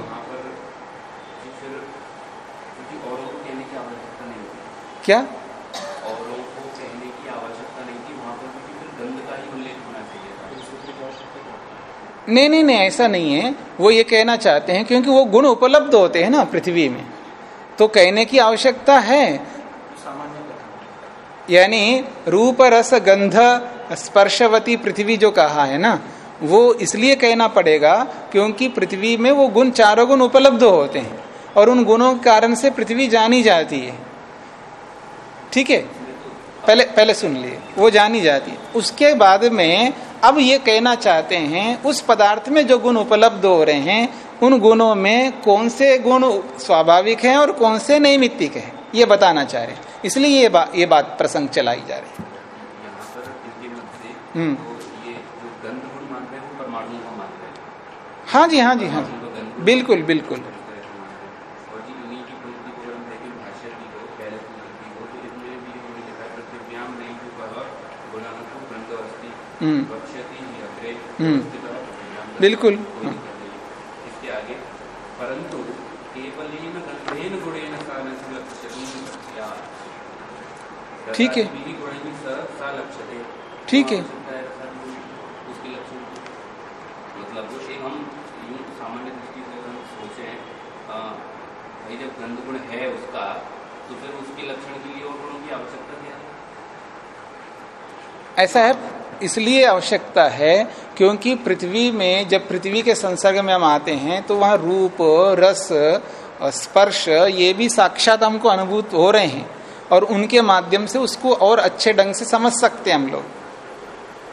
क्या औरों को कहने की आवश्यकता नहीं थी वहाँ पर भी फिर गंध का ही उल्लेख होना चाहिए नहीं नहीं नहीं ऐसा नहीं है। वो ये कहना चाहते हैं क्योंकि वो गुण उपलब्ध होते हैं ना पृथ्वी में। तो कहने की आवश्यकता है। यानी रूप रस गंध स्पर्शवती पृथ्वी जो कहा है ना वो इसलिए कहना पड़ेगा क्योंकि पृथ्वी में वो गुण चारों गुण उपलब्ध होते हैं। और उन गुणों के कारण से पृथ्वी जानी जाती है। ठीक है? पहले पहले सुन लिए। वो जानी जाती। है उसके बाद में अब ये कहना चाहते हैं उस पदार्थ में जो गुण उपलब्ध हो रहे हैं उन गुणों में कौन से गुण स्वाभाविक हैं और कौन से नैमित्तिक हैं? ये बताना चाह रहे हैं। इसलिए ये बा, ये बात प्रसंग चलाई जा रही है। हम्म। जो हैं जी हाँ जी हाँ गुण बिल्कुल बिल्कुल इस तरह से मान रहे हैं। और जी उन्हीं की पंक्ति को अगर हम देखें भाष्य की हो पहले की पंक्ति को तो इसमें भी उन्होंने लिखा है पृथ्व्याम नहीं जो कहा गुणानु ग्रंथ अस्थि हम्म वक्ष्यति ही अग्रे हम्म। स्थितः पृथिव्याम बिल्कुल। कोई दिक्कत नहीं है। इसके आगे परंतु स्यात्। ठीक है। ठीक है। हो मतलब हम सामान्य दृष्टि से हम सोचें भाई जब गंध गुण है उसका तो फिर उसके लक्षण के लिए और गुणों की आवश्यकता क्या है ऐसा है इसलिए आवश्यकता है क्योंकि पृथ्वी में, जब पृथ्वी के संसर्ग में हम आते हैं तो वहाँ रूप, रस, स्पर्श, ये भी साक्षात हमको अनुभूत हो रहे हैं और उनके माध्यम से उसको और अच्छे ढंग से समझ सकते हैं हम लोग।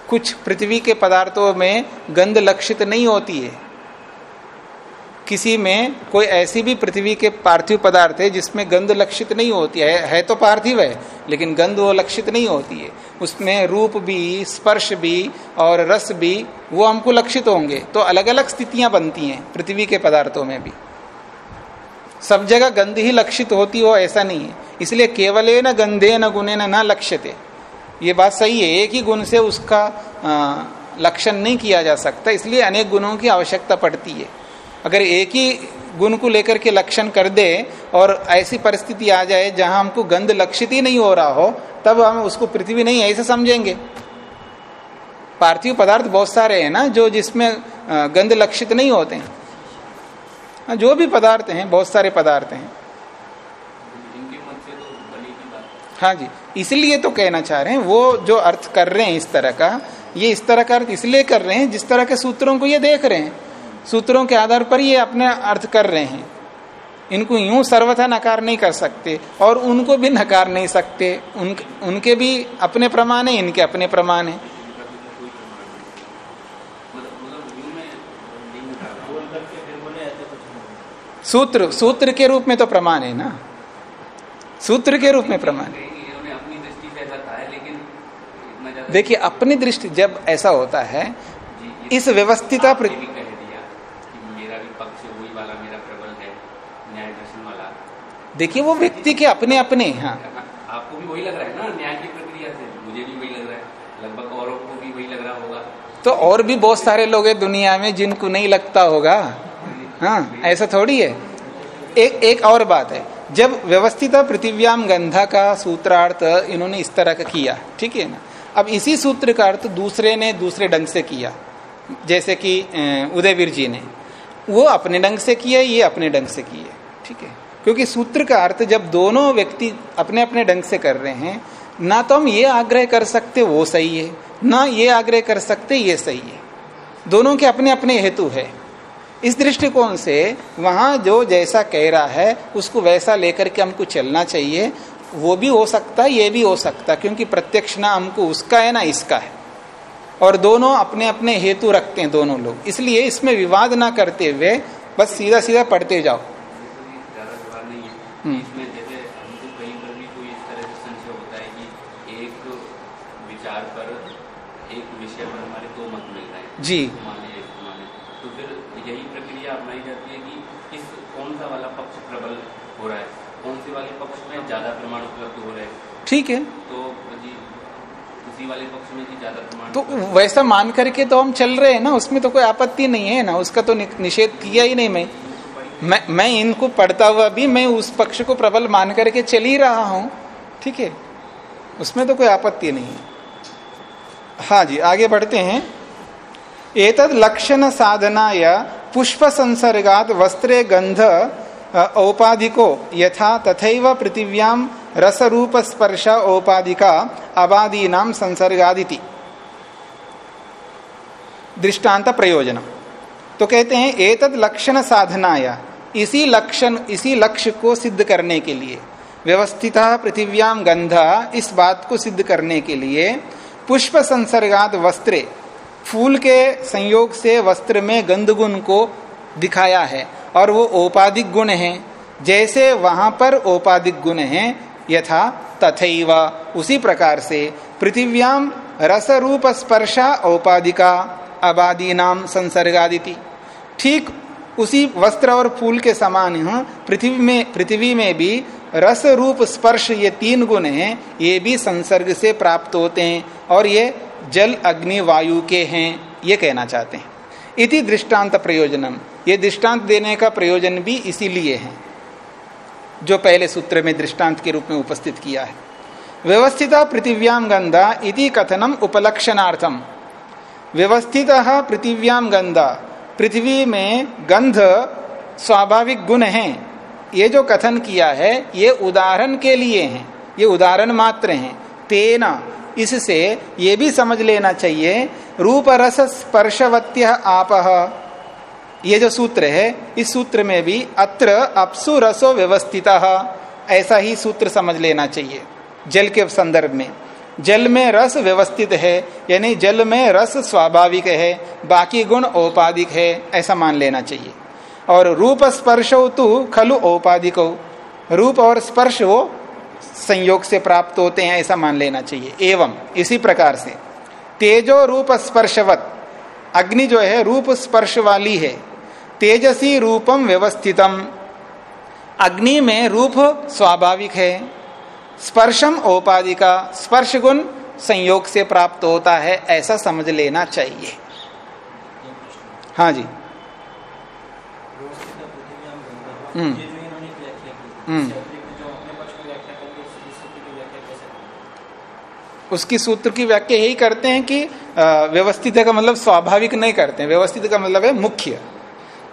कुछ पृथ्वी के पदार्थों में गंध लक्षित नहीं होती है। किसी में कोई ऐसी भी पृथ्वी के पार्थिव पदार्थ है जिसमें गंध लक्षित नहीं होती है है तो पार्थिव है, लेकिन गंध वो लक्षित नहीं होती है। उसमें रूप भी, स्पर्श भी और रस भी, वो हमको लक्षित होंगे। तो अलग अलग स्थितियाँ बनती हैं पृथ्वी के पदार्थों में भी। सब जगह गंध ही लक्षित होती हो, ऐसा नहीं है। इसलिए केवल न गंधे न गुणे न लक्ष्यते ये बात सही है, एक ही गुण से उसका लक्षण नहीं किया जा सकता, इसलिए अनेक गुणों की आवश्यकता पड़ती है। अगर एक ही गुण को लेकर के लक्षण कर दे और ऐसी परिस्थिति आ जाए जहाँ हमको गंध लक्षित ही नहीं हो रहा हो तब हम उसको पृथ्वी नहीं ऐसे समझेंगे। पार्थिव पदार्थ बहुत सारे हैं ना जो जिसमें गंध लक्षित नहीं होते हैं। हाँ, जो भी पदार्थ हैं बहुत सारे पदार्थ हैं। तो हाँ जी इसलिए तो कहना चाह रहे हैं वो जो अर्थ कर रहे हैं इस तरह का ये इस तरह का अर्थ इसलिए कर रहे हैं जिस तरह के सूत्रों को ये देख रहे हैं। सूत्रों के आधार पर ये अपने अर्थ कर रहे हैं। इनको यूँ सर्वथा नकार नहीं कर सकते और उनको भी नकार नहीं सकते। उन, उनके भी अपने प्रमाण है इनके अपने प्रमाण है। सूत्र सूत्र के रूप में तो प्रमाण है ना। सूत्र के रूप में प्रमाण देखिए अपनी दृष्टि जब ऐसा होता है इस व्यवस्थिता आपने प्र- भी कह दिया कि मेरा भी पक्ष वही वाला मेरा प्रबल है न्याय दर्शन वाला देखिए वो व्यक्ति के अपने अपने हाँ। आपको भी वही लग रहा है ना न्याय की प्रक्रिया से? मुझे भी वही लग रहा है। लगभग औरों को भी वही लग रहा होगा। तो और भी बहुत सारे लोग हैं दुनिया में जिनको नहीं लगता होगा। हाँ ऐसा थोड़ी है। एक एक और बात है। जब व्यवस्थित पृथिव्याम गंधा का सूत्रार्थ इन्होंने इस तरह का किया ठीक है ना? अब इसी सूत्र का अर्थ दूसरे ने दूसरे ढंग से किया। जैसे कि उदयवीर जी ने। वो अपने ढंग से किया ये अपने ढंग से किए ठीक है? क्योंकि सूत्र का अर्थ जब दोनों व्यक्ति अपने अपने ढंग से कर रहे हैं, ना तो हम ये आग्रह कर सकते वो सही है, ना ये आग्रह कर सकते ये सही है। दोनों के अपने अपने हेतु है। इस दृष्टिकोण से वहाँ जो जैसा कह रहा है, उसको वैसा लेकर के हमको चलना चाहिए। वो भी हो सकता है, ये भी हो सकता क्योंकि प्रत्यक्ष ना हमको उसका है, ना इसका है। और दोनों अपने अपने हेतु रखते हैं, दोनों लोग। इसलिए इसमें विवाद ना करते हुए बस सीधा सीधा पढ़ते जाओ जैसे कि ज़्यादा सवाल नहीं है हम्म। इसमें जैसे हमको कहीं पर भी कोई इस तरह से संशय होता है कि एक विचार पर एक विषय पर हमारे दो मत मिल रहे हैं। जी। माने माने। तो फिर यही प्रक्रिया अपनाई जाती है कि किस कौन सा वाला पक्ष प्रबल हो रहा है? कौन से वाले पक्ष में ज़्यादा प्रमाण उपलब्ध हो रहे हैं? ठीक है। तो जी उसी वाले पक्ष में ज़्यादा प्रमाण तो वैसा मान करके तो हम चल रहे हैं ना उसमें तो कोई आपत्ति नहीं है ना उसका तो निषेध किया ही नहीं मैं। मैं मैं इनको पढ़ता हुआ भी मैं उस पक्ष को प्रबल मान करके चल ही रहा हूँ। ठीक है? उसमें तो कोई आपत्ति नहीं है। हाँ जी, आगे बढ़ते हैं। एतद लक्षण साधना या पुष्प संसर्गात वस्त्रे गंध औपाधिको यथा तथैव पृथिव्याम रस रूप स्पर्श औपाधिका अबादी नाम संसर्गादिति। दृष्टांत प्रयोजन तो कहते हैं, एतद लक्षण साधनाया इसी लक्षण, इसी लक्ष्य को सिद्ध करने के लिए। व्यवस्थित पृथिव्याम गंधा, इस बात को सिद्ध करने के लिए पुष्प संसर्गात वस्त्रे, फूल के संयोग से वस्त्र में गंध गुण को दिखाया है और वो औपाधिक गुण है। जैसे वहाँ पर औपाधिक गुण है, यथा तथैव। उसी प्रकार से पृथिव्याम रस रूप स्पर्शा औपाधिका आबादी नाम संसर्गादिति। ठीक उसी वस्त्र और फूल के समान पृथ्वी में पृथ्वी में भी रस रूप स्पर्श ये तीन गुण हैं, ये भी संसर्ग से प्राप्त होते हैं और ये जल, अग्नि, वायु के हैं, ये कहना चाहते हैं। इति दृष्टांत प्रयोजनम। ये दृष्टांत देने का प्रयोजन भी इसीलिए है, जो पहले सूत्र में दृष्टांत के रूप में उपस्थित किया है। व्यवस्थित पृथिव्याम गंधा इति कथनम उपलक्षणार्थम। व्यवस्थित पृथिव्याम गंधा पृथ्वी में गंध स्वाभाविक गुण है। ये जो कथन किया है, ये उदाहरण के लिए हैं। ये उदाहरण मात्र हैं। तेना, इससे ये भी समझ लेना चाहिए रूप रस स्पर्शवत्य आप ये जो सूत्र है, इस सूत्र में भी अत्र अपसु रसो व्यवस्थित। ऐसा ही सूत्र समझ लेना चाहिए, जल के संदर्भ में। जल में रस व्यवस्थित है, यानी जल में रस स्वाभाविक है, बाकी गुण औपाधिक है, ऐसा मान लेना चाहिए। और रूप स्पर्श तो खलु औपाधिक। रूप और स्पर्श वो संयोग से प्राप्त होते हैं, ऐसा मान लेना चाहिए। एवं इसी प्रकार से, तेजो रूप स्पर्शवत। अग्नि जो है, रूप स्पर्श वाली है। तेजसी रूपम व्यवस्थितम। अग्नि में रूप स्वाभाविक है। स्पर्शम औपाधि का स्पर्श गुण संयोग से प्राप्त होता है, ऐसा समझ लेना चाहिए। हाँ जी। हम्म। हम्म। उसकी सूत्र की व्याख्या यही करते हैं कि व्यवस्थित का मतलब स्वाभाविक नहीं करते हैं। व्यवस्थित का मतलब है मुख्य।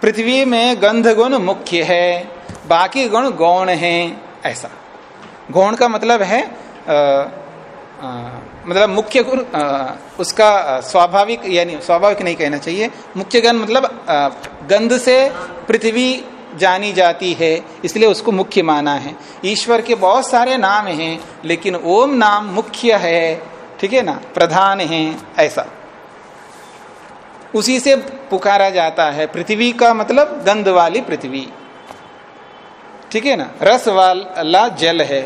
पृथ्वी में गंध गुण मुख्य है, बाकी गुण गौण है, ऐसा। गौण का मतलब है आ, आ, मतलब मुख्य गुण उसका स्वाभाविक यानी स्वाभाविक नहीं कहना चाहिए। मुख्य गण मतलब गंध से पृथ्वी जानी जाती है इसलिए उसको मुख्य माना है। ईश्वर के बहुत सारे नाम हैं लेकिन ओम नाम मुख्य है ठीक है ना? प्रधान है ऐसा। उसी से पुकारा जाता है पृथ्वी का मतलब गंध वाली पृथ्वी। ठीक है ना? रस वाला जल है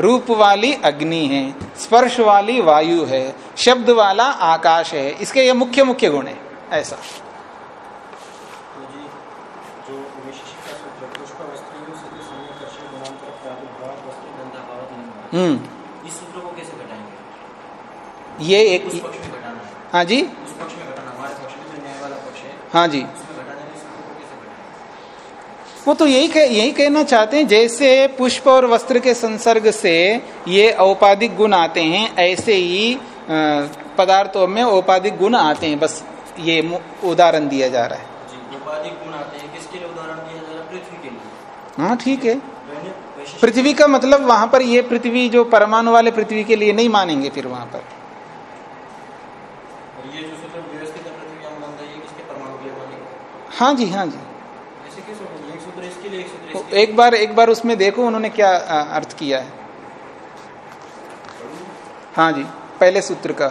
रूप वाली अग्नि है स्पर्श वाली वायु है शब्द वाला आकाश है इसके ये मुख्य मुख्य गुण है ऐसा। हम्म। इस सूत्र को कैसे घटाएँगे? ये एक है। हाँ जी। उस पक्ष में घटाना हमारे पक्ष में जो न्याय वाला पक्ष है हाँ जी उसमें घटाने में इस सूत्र को कैसे घटाएँगे वो तो यही कह, यही कहना चाहते हैं जैसे पुष्प और वस्त्र के संसर्ग से ये औपाधिक गुण आते हैं ऐसे ही पदार्थों में औपाधिक गुण आते हैं। बस ये उदाहरण दिया जा रहा है। हैं। किसके लिए उदाहरण दिया जा रहा पृथ्वी के लिए। ठीक है। पृथ्वी का मतलब वहाँ पर ये पृथ्वी जो परमाणु वाले पृथ्वी के लिए नहीं मानेंगे फिर वहाँ पर। हाँ जी हाँ जी ऐसे कैसे होगा एक सूत्र इसके लिए एक सूत्र तो एक बार एक बार उसमें देखो उन्होंने क्या अर्थ किया है। हाँ जी पहले सूत्र का।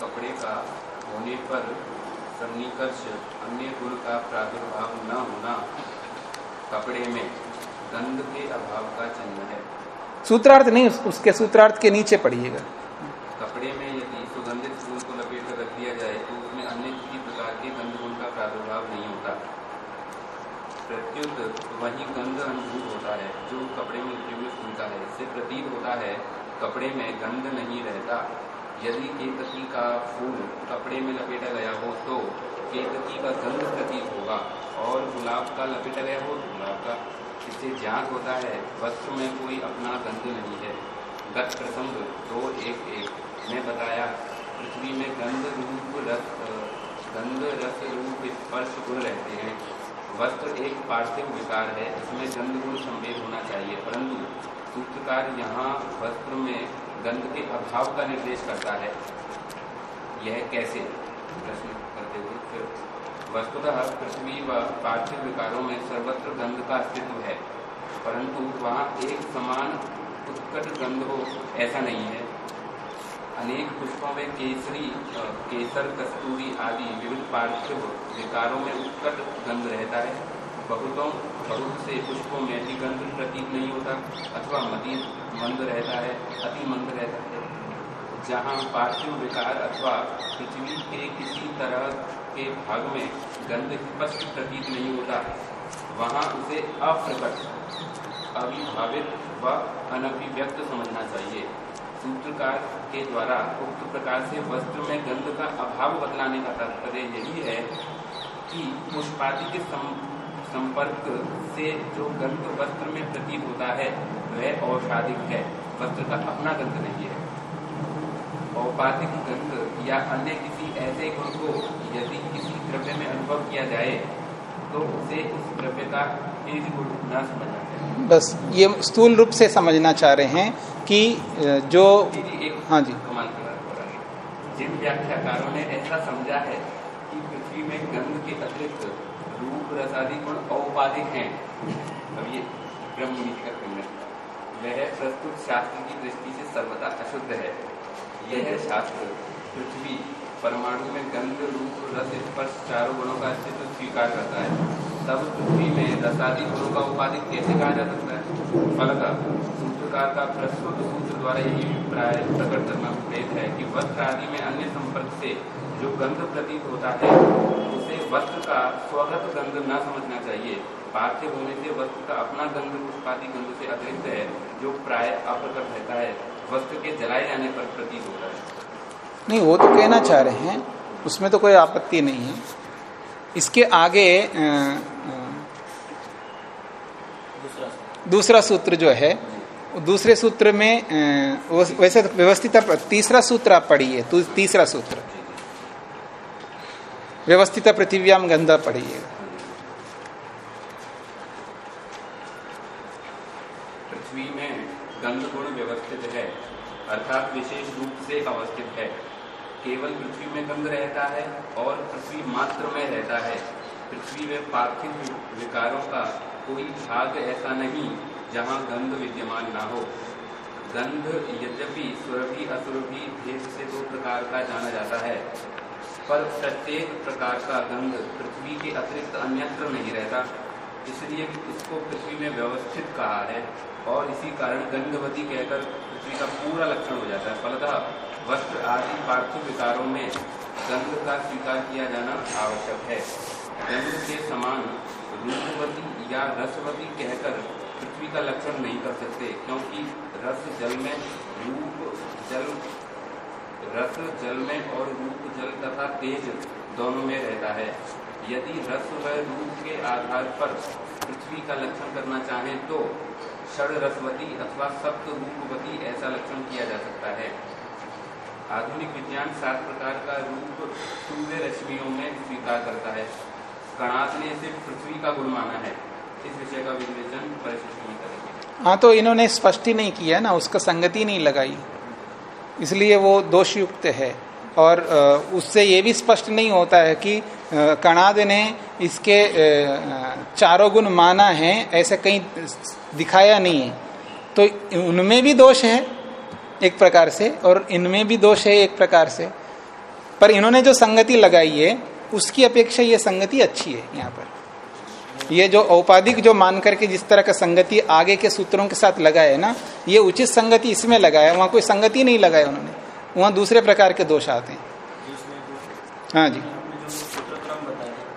कपड़े होने पर सन्निकर्ष अन्य गुण का प्रादुर्भाव न होना में गंध के अभाव का चिन्ह है। सूत्रार्थ नहीं उसके सूत्रार्थ के नीचे पढ़िएगा कपड़े में यदि सुगंधित फूल को लपेट कर रख दिया जाए तो उसमें अन्य किसी प्रकार के गंध गुण का प्रादुर्भाव नहीं होता प्रत्युत वही गंध अनुभूत होता है जो कपड़े में लपटे हुए फूल का है इससे प्रतीत होता है कपड़े में गंध नहीं रहता यदि केतकी का फूल कपड़े में लपेटा गया हो तो केतकी का गंध प्रतीत होगा और गुलाब का लपेटा गया हो तो गुलाब का। इससे ज्ञात होता है वस्त्र में कोई अपना गंध नहीं है। गत प्रसंग दो एक एक। ने बताया, पृथ्वी में गंध रूप रस गंध रस रूप स्पर्श गुण रहते हैं। वस्त्र एक पार्थिव विकार है, इसमें गंध गुण संवेद होना चाहिए, परंतु सूत्रकार यहाँ वस्त्र में गंध के अभाव का निर्देश करता है। यह कैसे? प्रश्न करते हुए फिर, वस्तुतः पृथ्वी व पार्थिव विकारों में सर्वत्र गंध का अस्तित्व है, परंतु वहाँ एक समान उत्कट गंध हो, ऐसा नहीं है। अनेक पुष्पों में केसरी केसर, कस्तूरी आदि विविध पार्थिव विकारों में उत्कट गंध रहता है। बहुतों बहुत से पुष्पों में भी गंध प्रतीत नहीं होता अथवा मदी मंद रहता है, अति मंद रहता है। जहाँ पार्थिव विकार अथवा पृथ्वी के किसी तरह के भाग में गंध स्पष्ट प्रतीत नहीं होता, वहाँ उसे अप्रकट, अविभावित व अनभिव्यक्त समझना चाहिए। सूत्रकार के द्वारा उक्त प्रकार से वस्त्र में गंध का अभाव बतलाने का तात्पर्य यही है कि पुष्पादि के संपर्क से जो गंध वस्त्र में प्रतीत होता है वह औषाधिक है। वस्त्र का अपना गंध नहीं है। औपाधिक गंध या अन्य किसी ऐसे गुण को यदि किसी द्रव्य में अनुभव किया जाए तो उसे उस द्रव्य का तेज गुण न समझना चाहिए बस ये स्थूल रूप से समझना चाह रहे हैं कि जो एक हाँ जी। कमाल की बात जिन व्याख्याकारों ने ऐसा समझा है कि पृथ्वी में गंध के अतिरिक्त रसादि गुण औपाधिक हैं। अब ये ब्रह्म नीति का खंडन। वह प्रस्तुत शास्त्र की दृष्टि से सर्वदा अशुद्ध है। यह शास्त्र पृथ्वी, परमाणु में गंध, रूप, रस, स्पर्श चारों गुणों का अस्तित्व स्वीकार करता है। तब पृथ्वी में रसादी गुणों का उपाधि कैसे कहा जा सकता है? फलतः सूत्रकार का प्रस्तुत सूत्र द्वारा यही अभिप्राय प्रकट करना प्रेत है कि वस्त्र आदि में अन्य संपर्क से जो गंध प्रतीत होता है, उसे वस्त्र का स्वगत गंध न समझना चाहिए। पार्थिव होने से वस्त्र का अपना गंध पुष्पादि गंध से अतिरिक्त है जो प्राय अप्रकट रहता है। वस्त्र के जलाए जाने पर प्रतीत होता है। नहीं वो तो कहना चाह रहे हैं उसमें तो कोई आपत्ति नहीं है। इसके आगे दूसरा सूत्र। जो है दूसरे सूत्र में वैसे व्यवस्थित तीसरा सूत्र आप पढ़िए तीसरा सूत्र। व्यवस्थित पृथिव्याम पृथ्वी में गंध गुण व्यवस्थित है, अर्थात विशेष रूप से अवस्थित है। केवल पृथ्वी में गंध रहता है और पृथ्वी मात्र में रहता है। पृथ्वी में पार्थिव विकारों का कोई भाग ऐसा नहीं जहाँ गंध विद्यमान ना हो। गंध यद्यपि सुरभि असुरभि भेद से दो प्रकार का जाना जाता है। पर प्रत्येक प्रकार का गंध पृथ्वी के अतिरिक्त अन्यत्र नहीं रहता, इसलिए इसको पृथ्वी में व्यवस्थित कहा है और इसी कारण गंधवती कहकर पृथ्वी का पूरा लक्षण हो जाता है। फलतः वस्त्र आदि पार्थिव विकारों में गंध का स्वीकार किया जाना आवश्यक है। गंध के समान रूपवती या रसवती कहकर पृथ्वी का लक्षण नहीं कर सकते, क्योंकि रस जल में रूप, जल रस जल में और रूप जल तथा तेज दोनों में रहता है। यदि रस व रूप के आधार पर पृथ्वी का लक्षण करना चाहें तो षड रसवती अथवा सप्त रूपवती ऐसा लक्षण किया जा सकता है। आधुनिक विज्ञान सात प्रकार का रूप सूर्य रश्मियों में स्वीकार करता है। कणाद ने इसे पृथ्वी का गुण माना है। इस विषय का विवेचन परिशिष्ट करेंगे। हाँ तो इन्होंने स्पष्ट ही नहीं किया ना, उसका संगति नहीं लगाई। इसलिए वो दोषयुक्त है। और उससे ये भी स्पष्ट नहीं होता है कि कणाद ने इसके चारों गुण माना है, ऐसा कहीं दिखाया नहीं है। तो उनमें भी दोष है एक प्रकार से, और इनमें भी दोष है एक प्रकार से। पर इन्होंने जो संगति लगाई है, उसकी अपेक्षा ये संगति अच्छी है यहाँ पर। ये जो औपाधिक जो मान करके जिस तरह का संगति आगे के सूत्रों के साथ लगा है ना, ये उचित संगति इसमें लगाया वहाँ कोई संगति नहीं लगाया उन्होंने। वहाँ दूसरे प्रकार के दोष आते हैं। हाँ जी।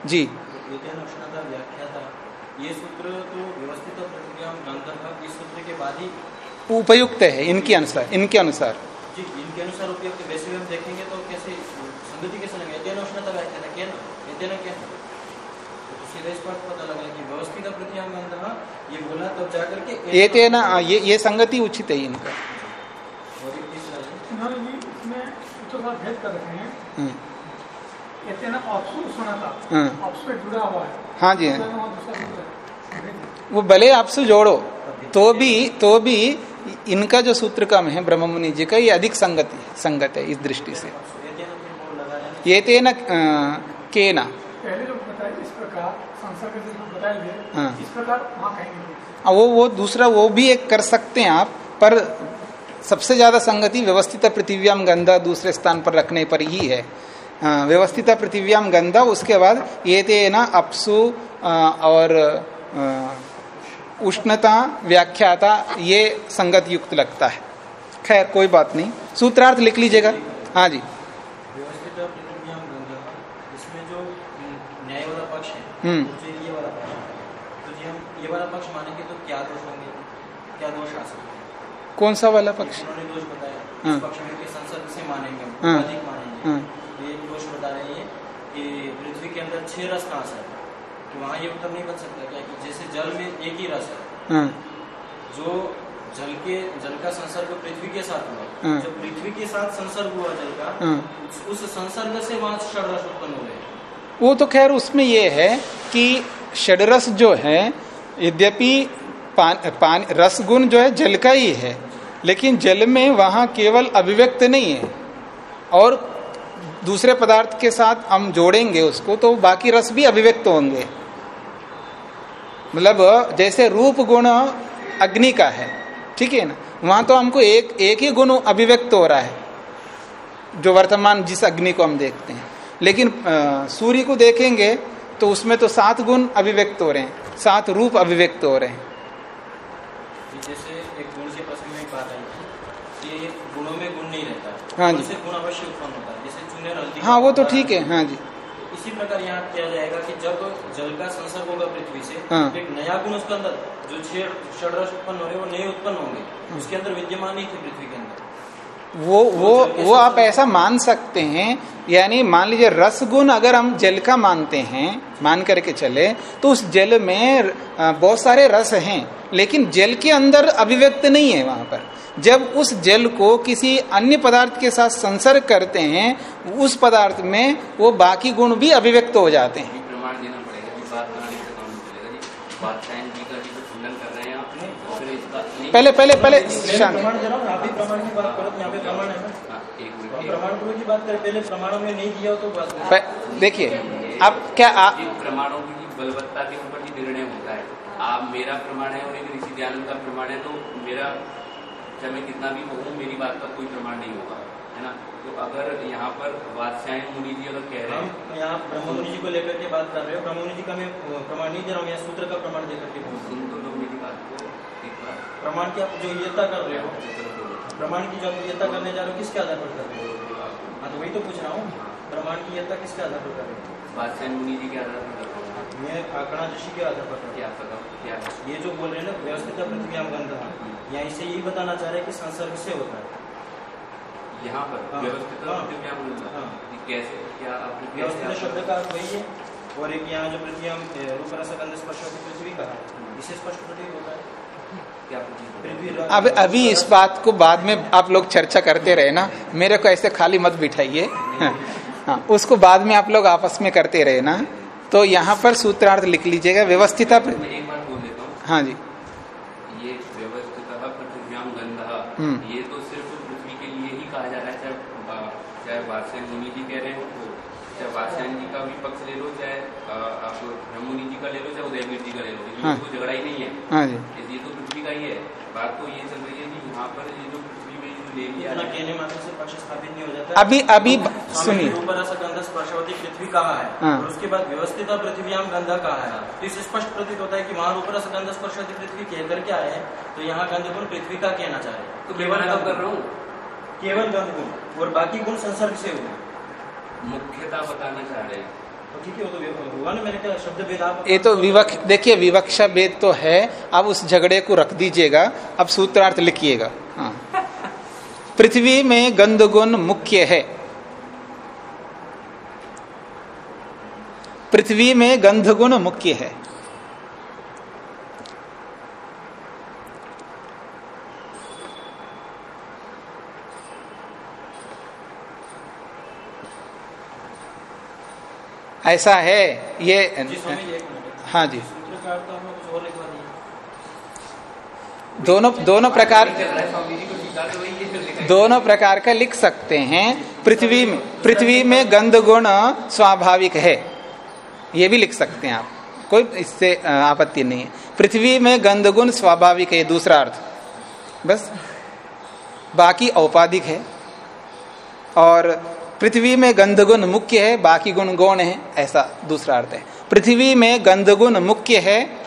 जी। ये उपयुक्त है, इनके अनुसार इनके अनुसार। जी, इनके अनुसार उपयुक्त वैसे एतेन उष्णता व्याख्या क्या ना एतेन क्या तो सीधे स्पष्ट पता लगा कि व्यवस्थित प्रतियाँ ये बोला तब जाकर के ये ये ये संगति उचित है इनका। है इन्होंने जी इसमें सूत्र का भेद कर रखे हैं हम्म, कहते हैं ना हाँ। है। हाँ जी हाँ। है। वो भले आपसे जोड़ो तो भी तो भी इनका जो सूत्र कम है ब्रह्म मुनि जी का ये अधिक संगति संगत है इस दृष्टि से। हैं ये तेना के ना? पहले संसर्ग जो हाँ। इस प्रकार वहाँ कहेंगे वो वो दूसरा वो भी एक कर सकते हैं आप पर सबसे ज़्यादा संगति व्यवस्थित पृथिव्याम गंधा दूसरे स्थान पर रखने पर ही है। हाँ, व्यवस्थित पृथिव्याम गंधा उसके बाद ये तेना अपसु और उष्णता व्याख्याता ये संगत युक्त लगता है। खैर कोई बात नहीं। सूत्रार्थ लिख लीजिएगा। हाँ जी व्यवस्थित प्रतिज्ञा गंध इसमें जो न्याय वाला हम्म। ये वाला पक्ष तो जी हम ये वाला पक्ष मानेंगे तो क्या दोष होंगे क्या दोष आ सकते हैं कौन सा वाला पक्ष उन्होंने दोष बताया हाँ। इस पक्ष में कि संसर्ग से मानेंगे हम, हाँ। अधिक मानेंगे हाँ। ये दोष बता रहे हैं कि पृथ्वी के अंदर छह रस कहाँ से है कि वहाँ ये उत्तर नहीं बन सकता क्या कि जैसे जल में एक ही रस है जो जल के जल का संसर्ग पृथ्वी के साथ हुआ। जब पृथ्वी के साथ संसर्ग हुआ जल का। उस- उस संसर्ग से वहाँ षड रस उत्पन्न हुए वो तो खैर उसमें ये है कि षडरस जो है यद्यपि पान, पान रस गुण जो है जल का ही है लेकिन जल में वहाँ केवल अभिव्यक्त नहीं है। और दूसरे पदार्थ के साथ हम जोड़ेंगे उसको तो बाकी रस भी अभिव्यक्त होंगे। मतलब जैसे रूप गुण अग्नि का है ठीक है ना? वहाँ तो हमको एक एक ही गुण अभिव्यक्त हो रहा है जो वर्तमान जिस अग्नि को हम देखते हैं। लेकिन सूर्य को देखेंगे तो उसमें तो सात गुण अभिव्यक्त हो रहे हैं। सात रूप अभिव्यक्त हो रहे हैं। जैसे एक गुण से प्रसंग में एक बात आई कि गुणों में गुण नहीं रहता। हाँ जी। गुण अवश्य उत्पन्न होता है। जैसे चूने हल्दी हाँ वो तो ठीक है। हाँ जी। इसी प्रकार यहाँ किया जाएगा कि जब जल का संसर्ग होगा पृथ्वी से हाँ। तो एक नया गुण उसके अंदर जो छह उत्पन्न हो रहे वो नए उत्पन्न होंगे। उसके अंदर विद्यमान नहीं थे पृथ्वी के अंदर। वो वो वो आप ऐसा मान सकते हैं, यानी मान लीजिए रस गुण अगर हम जल का मानते हैं, मान करके चले तो उस जल में बहुत सारे रस हैं, लेकिन जल के अंदर अभिव्यक्त नहीं है वहाँ पर। जब उस जल को किसी अन्य पदार्थ के साथ संसर्ग करते हैं, उस पदार्थ में वो बाकी गुण भी अभिव्यक्त हो जाते हैं पहले पहले पहले। शांत हूँ आप की बात करो तो यहाँ पे प्रमाण है ना? हाँ, एक हम मिनट। एक प्रमाण गुरु की बात करें पहले प्रमाणों में नहीं दिया हो तो बात करें। प- देखिए अब क्या प्रमाणों की बलवत्ता के ऊपर ही निर्णय होता है आप मेरा प्रमाण है और एक ऋषि दयानंद का प्रमाण है तो मेरा चाहे मैं कितना भी कहूँ मेरी बात का कोई प्रमाण नहीं होगा है ना? तो अगर यहाँ पर बादशाह मुनि जी अगर कह रहे हैं यहाँ ब्रह्ममुनि जी को लेकर के बात कर रहे हो ब्रह्ममुनि जी का मैं प्रमाण नहीं दे रहा हूँ यहाँ सूत्र का प्रमाण देकर के सुन तो लो मेरी बात को एक बार प्रमाण की आप जो यता कर रहे हो प्रमाण की जब यता करने जा रहे हो किसके आधार पर कर रहे हो? हाँ तो वही तो पूछ रहा हूँ प्रमाण की यता किसके आधार पर कर रहे हो? बादशाह मुनि जी के आधार पर कर रहा हूँ। मैं आकड़ा ऋषि के आधार पर क्या क्या ये जो बोल रहे हैं ना व्यवस्थित गंध यहाँ इसे यही बताना चाह रहे हैं कि संसर्ग से होता है। यहाँ पर हाँ, व्यवस्थित हाँ, हाँ। कि कैसे क्या व्यवस्थित शब्द का अर्थ वही है। और एक यहाँ जो पृथ्वी हम रूप रस गंध स्पर्श पृथ्वी का। है। इसे स्पष्ट? पृथ्वी अब अभी इस बात को बाद में आप लोग चर्चा करते रहे ना मेरे को ऐसे खाली मत बिठाइए। हाँ उसको बाद में आप लोग आपस में करते रहे ना तो यहाँ पर सूत्रार्थ लिख लीजिएगा व्यवस्थिता देता हूँ। जी। ये हम्म। ये तो सिर्फ़ पृथ्वी के लिए ही कहा जा रहा है चाहे बादशाह मुनि जी कह रहे हो चाहे बादशाह जी का भी पक्ष ले लो चाहे आप ब्रह्ममुनि जी का ले लो चाहे उदयवीर जी का ले लो। हाँ। झगड़ा ही नहीं है। हाँ जी ये तो पृथ्वी का ही है बात तो ये चल रही है कि यहाँ पर ये जो पृथ्वी में जो ले लिया इतना कहने मात्र से पक्ष स्थापित नहीं हो जाता। अभी अभी सुनिए। गंधा स्पर्शवती पृथ्वी कहा है? हाँ। और उसके बाद व्यवस्थित पृथ्वीयाम गंधा कहा है? तो इससे स्पष्ट प्रतीत होता है कि वहाँ ऊपर स्पर्शवती पृथ्वी कह करके आए हैं? तो यहाँ गंध गुण पृथ्वी का कहना चाह रहे तो केवल गंध कर रहा हूँ। केवल गंध गुण और बाकी गुण संसर्ग से हुए। मुख्यता बताना चाह रहे हैं। तो है तो ये तो विवक्ष देखिए विवक्षा भेद तो है। अब उस झगड़े को रख दीजिएगा। अब सूत्रार्थ लिखिएगा। हाँ। पृथ्वी में गंध गुण मुख्य है। पृथ्वी में गंध गुण मुख्य है। ऐसा है ये जी हाँ जी। दिया। दोनों दोनों प्रकार दोनों प्रकार का लिख सकते हैं। पृथ्वी में पृथ्वी में गंध गुण स्वाभाविक है। ये भी लिख सकते हैं आप। कोई इससे आपत्ति नहीं है। पृथ्वी में गंध गुण स्वाभाविक है दूसरा अर्थ। बस। बाकी औपाधिक है। और पृथ्वी में गंध गुण मुख्य है, बाकी गुण गौण है, ऐसा दूसरा अर्थ है। पृथ्वी में गंध गुण मुख्य है,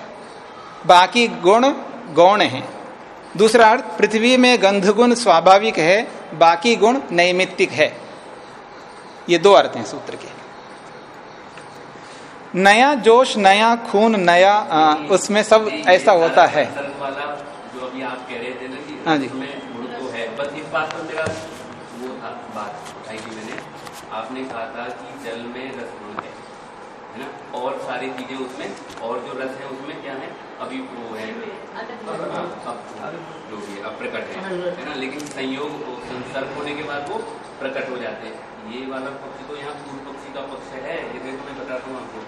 बाकी गुण गौण है। दूसरा अर्थ पृथ्वी में गंध गुण स्वाभाविक है बाकी गुण नैमित्तिक है। ये दो अर्थ हैं सूत्र के। नया जोश नया खून नया आ, उसमें सब ऐसा होता है। हाँ जी। आपने कहा था कि जल में रस गुण है ना और सारी चीज़ें उसमें और जो। रस है उसमें अभी वो है। हाँ, अब जो भी है, अब प्रकट है। है ना? लेकिन संयोग संसर्ग होने के बाद वो प्रकट हो जाते हैं। ये वाला पक्ष तो यहाँ पूर्व पक्षी का पक्ष है। ये देखो मैं बताता हूँ आपको।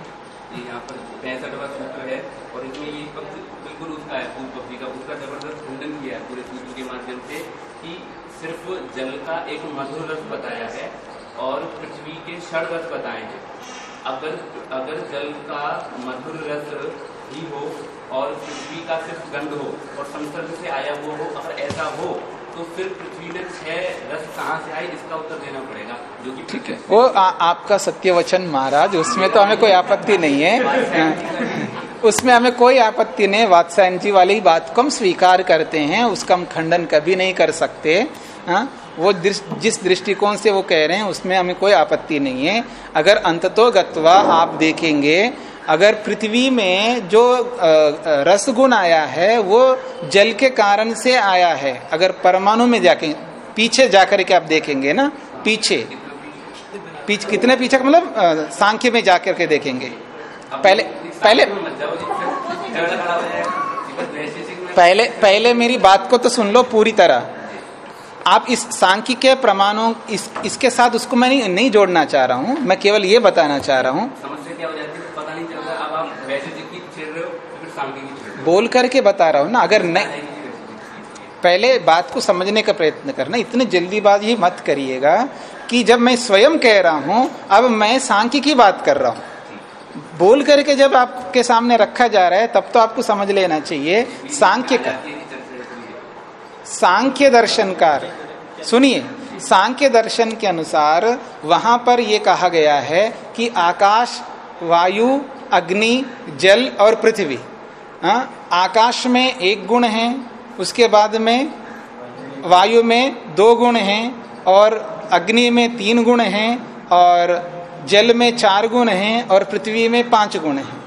ये यहाँ पर पैंसठवा सूत्र है और इसमें ये पक्ष बिल्कुल उसका है पूर्व पक्षी का। उसका ज़बरदस्त खंडन किया है पूरे सूत्र के माध्यम से कि सिर्फ़ जल का एक मधुर रस बताया है और पृथ्वी के षड रस बताए हैं। अगर अगर जल का मधुर रस ही हो और पृथ्वी का सिर्फ़ गंध हो और संसर्ग से आया वो हो अगर ऐसा हो तो फिर पृथ्वी में छह रस कहाँ से आए इसका उत्तर देना पड़ेगा जो कि ठीक है। वो आ, आपका सत्य वचन महाराज उसमें तो हमें कोई आपत्ति नहीं है। उसमें हमें कोई आपत्ति नहीं वात्सायन जी वाली बात को हम स्वीकार करते हैं उसका हम खंडन कभी नहीं कर सकते। हाँ वो जिस दृष्टिकोण से वो कह रहे हैं उसमें हमें कोई आपत्ति नहीं है। अगर अंततो गत्वा आप देखेंगे अगर पृथ्वी में जो रसगुण आया है वो जल के कारण से आया है। अगर परमाणु में जाके पीछे जाकर के आप देखेंगे ना पीछे। पीछ कितने पीछे मतलब सांख्य में जाकर के देखेंगे। पहले पहले पहले पहले मेरी बात को तो सुन लो पूरी तरह। आप इस सांख्य के प्रमाणों इस, इसके साथ उसको मैं नहीं, नहीं जोड़ना चाह रहा हूँ। मैं केवल ये बताना चाह रहा है पता नहीं चल रहा अब आप वैशेषिक की छेड़ रहे हो तो फिर सांख्यिक की छेड़ रहे हो बोल करके बता रहा हूँ ना, अगर नहीं। पहले बात को समझने का प्रयत्न करना, इतनी जल्दीबाजी मत करिएगा कि जब मैं स्वयं कह रहा हूँ, अब मैं सांख्य की बात कर रहा हूँ। बोल करके जब आपके सामने रखा जा रहा है, तब तो आपको समझ लेना चाहिए, सांख्य का। सांख्य दर्शनकार, सुनिए, सांख्य दर्शन के अनुसार वहाँ पर यह कहा गया है कि आकाश, वायु, अग्नि, जल और पृथ्वी। हाँ, आकाश में एक गुण है उसके बाद में वायु में दो गुण हैं और अग्नि में तीन गुण हैं और जल में चार गुण हैं और पृथ्वी में पाँच गुण हैं।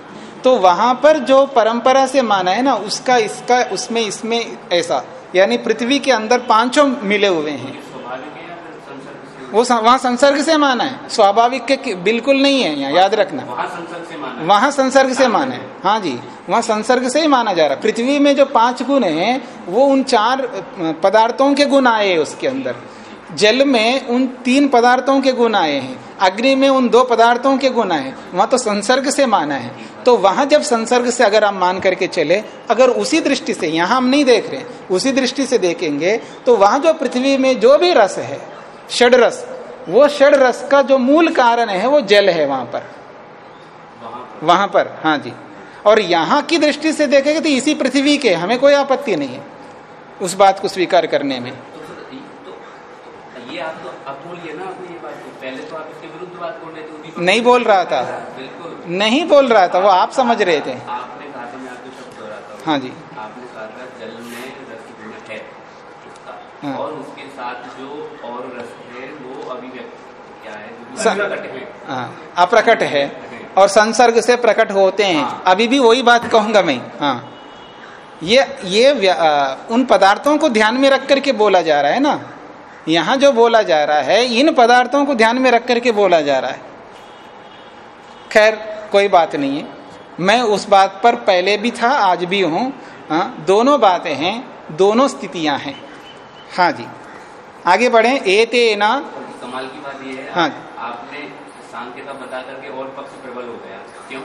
तो वहाँ पर जो परंपरा से माना है ना उसका इसका उसमें इसमें ऐसा यानी पृथ्वी के अंदर पाँचों मिले हुए हैं स्वाभाविक है या फिर संसर्ग से वो वहाँ संसर्ग से माना है। स्वाभाविक के बिल्कुल नहीं है यहाँ याद रखना। वहाँ संसर्ग से माना है। वहाँ संसर्ग से माना है। जी वहाँ संसर्ग से ही माना जा रहा है। पृथ्वी में जो पाँच गुण है वो उन चार पदार्थों के गुण आए हैं उसके अंदर। जल में उन तीन पदार्थों के गुण आए हैं। अग्नि में उन दो पदार्थों के गुण आए वहाँ तो संसर्ग से माना है। तो वहाँ जब संसर्ग से अगर आप मान करके चले अगर उसी दृष्टि से यहाँ हम नहीं देख रहे उसी दृष्टि से देखेंगे तो वहाँ जो पृथ्वी में जो भी रस है षड रस वो षड रस का जो मूल कारण है वो जल है वहाँ पर। वहाँ पर हाँ जी। और यहाँ की दृष्टि से देखेंगे तो इसी पृथ्वी के हमें कोई आपत्ति नहीं है उस बात को स्वीकार करने में। तो ये- तो ये आप तो बोलिए ना अपनी ये बात को। पहले तो आप इसके विरुद्ध बात बोल रहे थे नहीं बोल रहा था। बिल्कुल। नहीं बोल रहा था वो आप समझ रहे थे। आपने कहा था मैं आपके शब्द दोहराता हूँ। हाँ जी। आपने कहा था जल में रस गुण है उसका हाँ। और उसके साथ जो और रस है वो अभिव्यक्त क्या है है। अप्रकट है। और संसर्ग से प्रकट होते हैं। हाँ। अभी भी वही बात कहूँगा मैं। हाँ। ये ये आ, उन पदार्थों को ध्यान में रख करके बोला जा रहा है ना? यहाँ जो बोला जा रहा है इन पदार्थों को ध्यान में रख करके बोला जा रहा है। खैर कोई बात नहीं है। मैं उस बात पर पहले भी था आज भी हाँ, दोनों बातें हैं दोनों स्थितियाँ हैं। हाँ जी। आगे बढ़े एते ना। कमाल की बात ये है हाँ। आपने सांख्य का बता करके और पक्ष प्रबल हो गया। क्यों?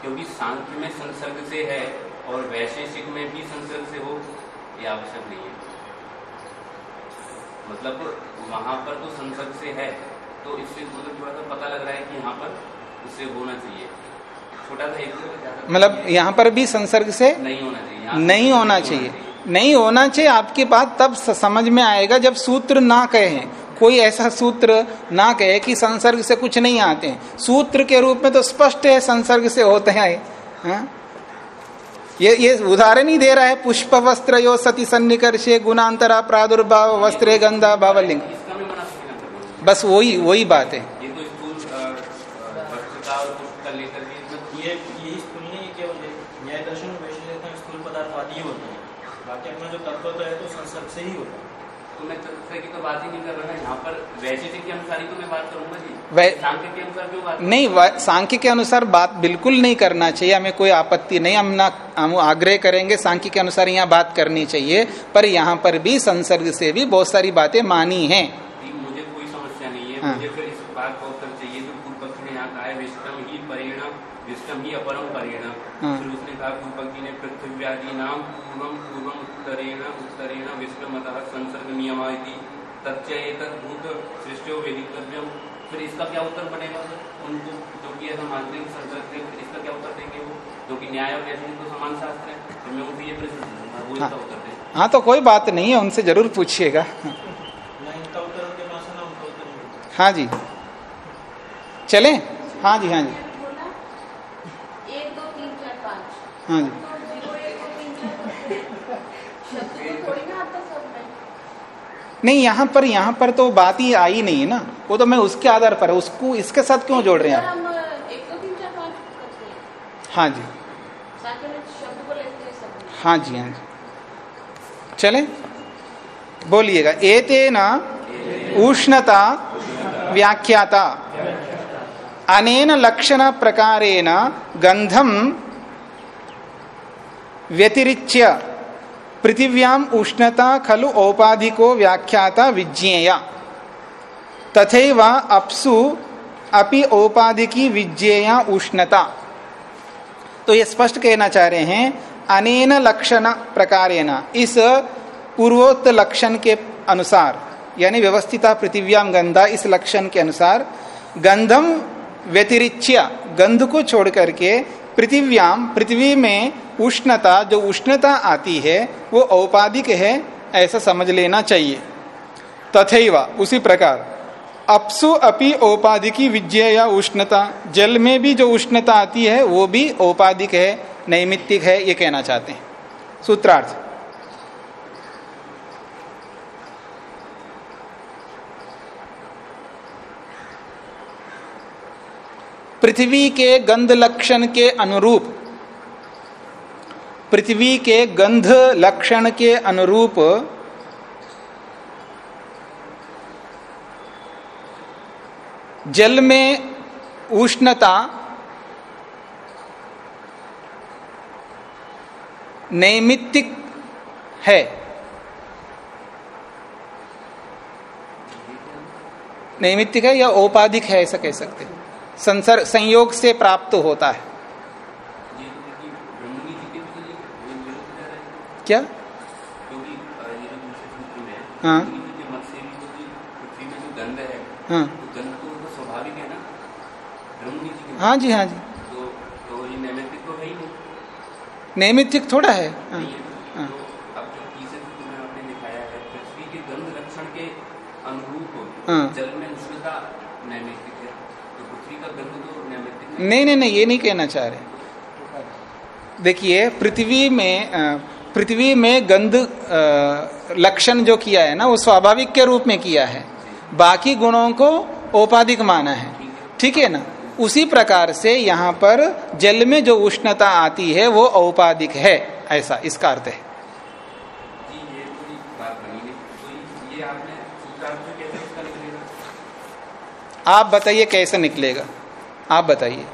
क्योंकि सांख्य में संसर्ग से है और वैशेषिक में भी संसर्ग से हो ये आवश्यक नहीं है। मतलब वहाँ पर तो संसर्ग से है तो इससे मतलब थोड़ा सा पता लग रहा है कि यहाँ पर उससे होना चाहिए। छोटा सा मतलब यहाँ पर भी संसर्ग से नहीं होना चाहिए। नहीं होना चाहिए। नहीं होना चाहिए, आपके बात तब समझ में आएगा जब सूत्र ना कहे। कोई ऐसा सूत्र ना कहे कि संसर्ग से कुछ नहीं आते हैं। सूत्र के रूप में तो स्पष्ट है, संसर्ग से होते हैं। हाँ? ये ये उदाहरण ही दे रहा है, पुष्प वस्त्र यो सती सन्निकर्षे, गुणांतरा प्रादुर्भाव, वस्त्रे गंधा भावलिंग। बस वही वही बात है ये तो स्थूल अ, अ, वस्त्र का और पुष्प का लेकर के इसमें ये यही स्थूल नहीं है केवल ये न्याय दर्शन में वैसे में स्थूल पदार्थ आदि ही होते हैं बाकी अपना जो तत्व तो है तो संसर्ग से ही होता है तो मैं तत्व की तो बात ही नहीं कर रहा यहाँ पर के अनुसार ही तो मैं बात करूँगा जी। वै- सांख्य के अनुसार क्यों बात नहीं सांख्य के अनुसार बात बिल्कुल नहीं करना चाहिए। हमें कोई आपत्ति नहीं हम ना हम आग्रह करेंगे सांख्य के अनुसार यहाँ बात करनी चाहिए। पर यहाँ पर भी संसर्ग से भी बहुत सारी बातें मानी है। मुझे कोई समस्या नहीं है। हाँ। मुझे फिर इस बात का चाहिए जो पूर्व पक्ष ने यहाँ कहा है विष्टम ही परिणाम ही अपरम परिणाम। फिर उसने कहा पूर्व पक्षी ने पृथ्व्यादि नाम पूर्वम पूर्वम उत्तरेण उत्तरेण विष्टमतः संसर्ग नियम तच्चेत भूत सृष्टो वेदितव्यम फिर इसका क्या उत्तर बनेगा सर उनको जो कि ऐसा मानते हैं कि संसर्ग से फिर इसका क्या उत्तर देंगे वो? जो कि न्याय और वैसे तो समान शास्त्र है तो मैं उनसे ये प्रश्न वो इसका हाँ। उत्तर दें हाँ तो कोई बात नहीं है उनसे ज़रूर पूछिएगा। ना है ना हाँ जी। चले? हाँ जी हाँ जी। एक दो तीन चार पाँच। हाँ जी तो ज़ीरो एक दो तीन चार शब्द तो थोड़ी ना आता सब में नहीं यहाँ पर यहाँ पर तो बात ही आई नहीं है ना। वो तो मैं उसके आधार पर उसको इसके साथ क्यों जोड़ रहे हैं आप? हैं। हाँ जी। हैं। हाँ जी हाँ जी। चले? बोलिएगा एतेन उष्णता व्याख्याता। अनेन लक्षण प्रकारेण गंधम व्यतिरिच्य। पृथिव्याम उष्णता खलु औपाधिको व्याख्याता विज्ञेया। तथैव अप्सु अपि औपाधिकी विज्ञेया उष्णता। तो ये स्पष्ट कहना चाह रहे हैं, अनेन लक्षण प्रकारेण, इस पूर्वोक्त लक्षण के अनुसार, यानी व्यवस्थिता पृथिव्याम गंधा, इस लक्षण के अनुसार गंधम व्यतिरिच्य, गंध को छोड़ करके पृथिव्याम पृथ्वी में उष्णता, जो उष्णता आती है, वो औपाधिक है, ऐसा समझ लेना चाहिए। तथेवा, उसी प्रकार, अपसु अपि औपाधिकी विजय या उष्णता, जल में भी जो उष्णता आती है, वो भी औपाधिक है, नैमित्तिक है, ये कहना चाहते हैं। सूत्रार्थ पृथ्वी के गंध लक्षण के अनुरूप, पृथ्वी के गंध लक्षण के अनुरूप, जल में उष्णता, नैमित्तिक है। नैमित्तिक है या औपाधिक है ऐसा कह सकते हैं। संसर्ग संयोग से प्राप्त होता है। तो तो क्या? में है हाँ। तो में है जी हाँ जी जी। तो तो ये नैमित्तिक थोड़ा है हाँ, नहीं। है। हाँ। तो अब जो तीसरे सूत्र में आपने दिखाया है पृथ्वी के गंध लक्षण के अनुरूप हाँ। जल में उष्णता नैमित्तिक है तो पृथ्वी का गंध तो नैमित्तिक नहीं नहीं नहीं, ये नहीं कहना चाह रहे। देखिए, पृथ्वी में पृथ्वी में गंध लक्षण जो किया है ना, वो स्वाभाविक के रूप में किया है। बाकी गुणों को औपाधिक माना है। ठीक है ना? उसी प्रकार से यहाँ पर जल में जो उष्णता आती है, वो औपाधिक है। ऐसा, इसका अर्थ है। आप बताइए, कैसे निकलेगा? आप बताइए।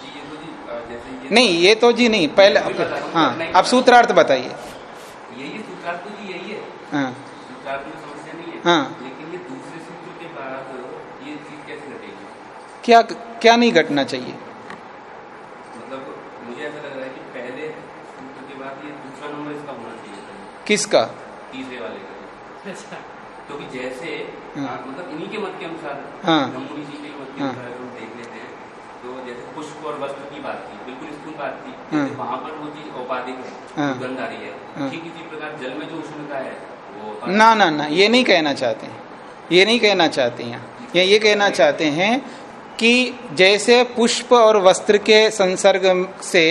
जी ये तो जी जैसे ये नहीं ये तो जी नहीं पहले हाँ आप सूत्रार्थ बताइए। यही है सूत्रार्थ तो है। हाँ। सूत्रार्थ में समस्या नहीं है हाँ। लेकिन ये दूसरे सूत्र के ये चीज़ कैसे घटेगी? क्या क्या नहीं घटना चाहिए? मतलब मुझे ऐसा लग रहा है कि पहले सूत्र के बाद ये दूसरा नंबर इसका होना चाहिए किसका? तीसरे वाले का। क्योंकि जैसे हाँ। हाँ, मतलब इन्हीं के मत के अनुसार हाँ। जी के मत के हाँ। अनुसार अगर हम देख लेते हैं तो जैसे पुष्प और वस्त्र की बात थी बिल्कुल स्थूल बात थी हाँ। जैसे पर वो चीज़ औपाधिक है हाँ। गंध आ रही है हाँ। ठीक इसी प्रकार जल में जो उष्णता है वो ना ना ना ये नहीं कहना चाहते हैं ये नहीं कहना चाहते हैं ये ये कहना चाहते हैं कि जैसे पुष्प और वस्त्र के संसर्ग से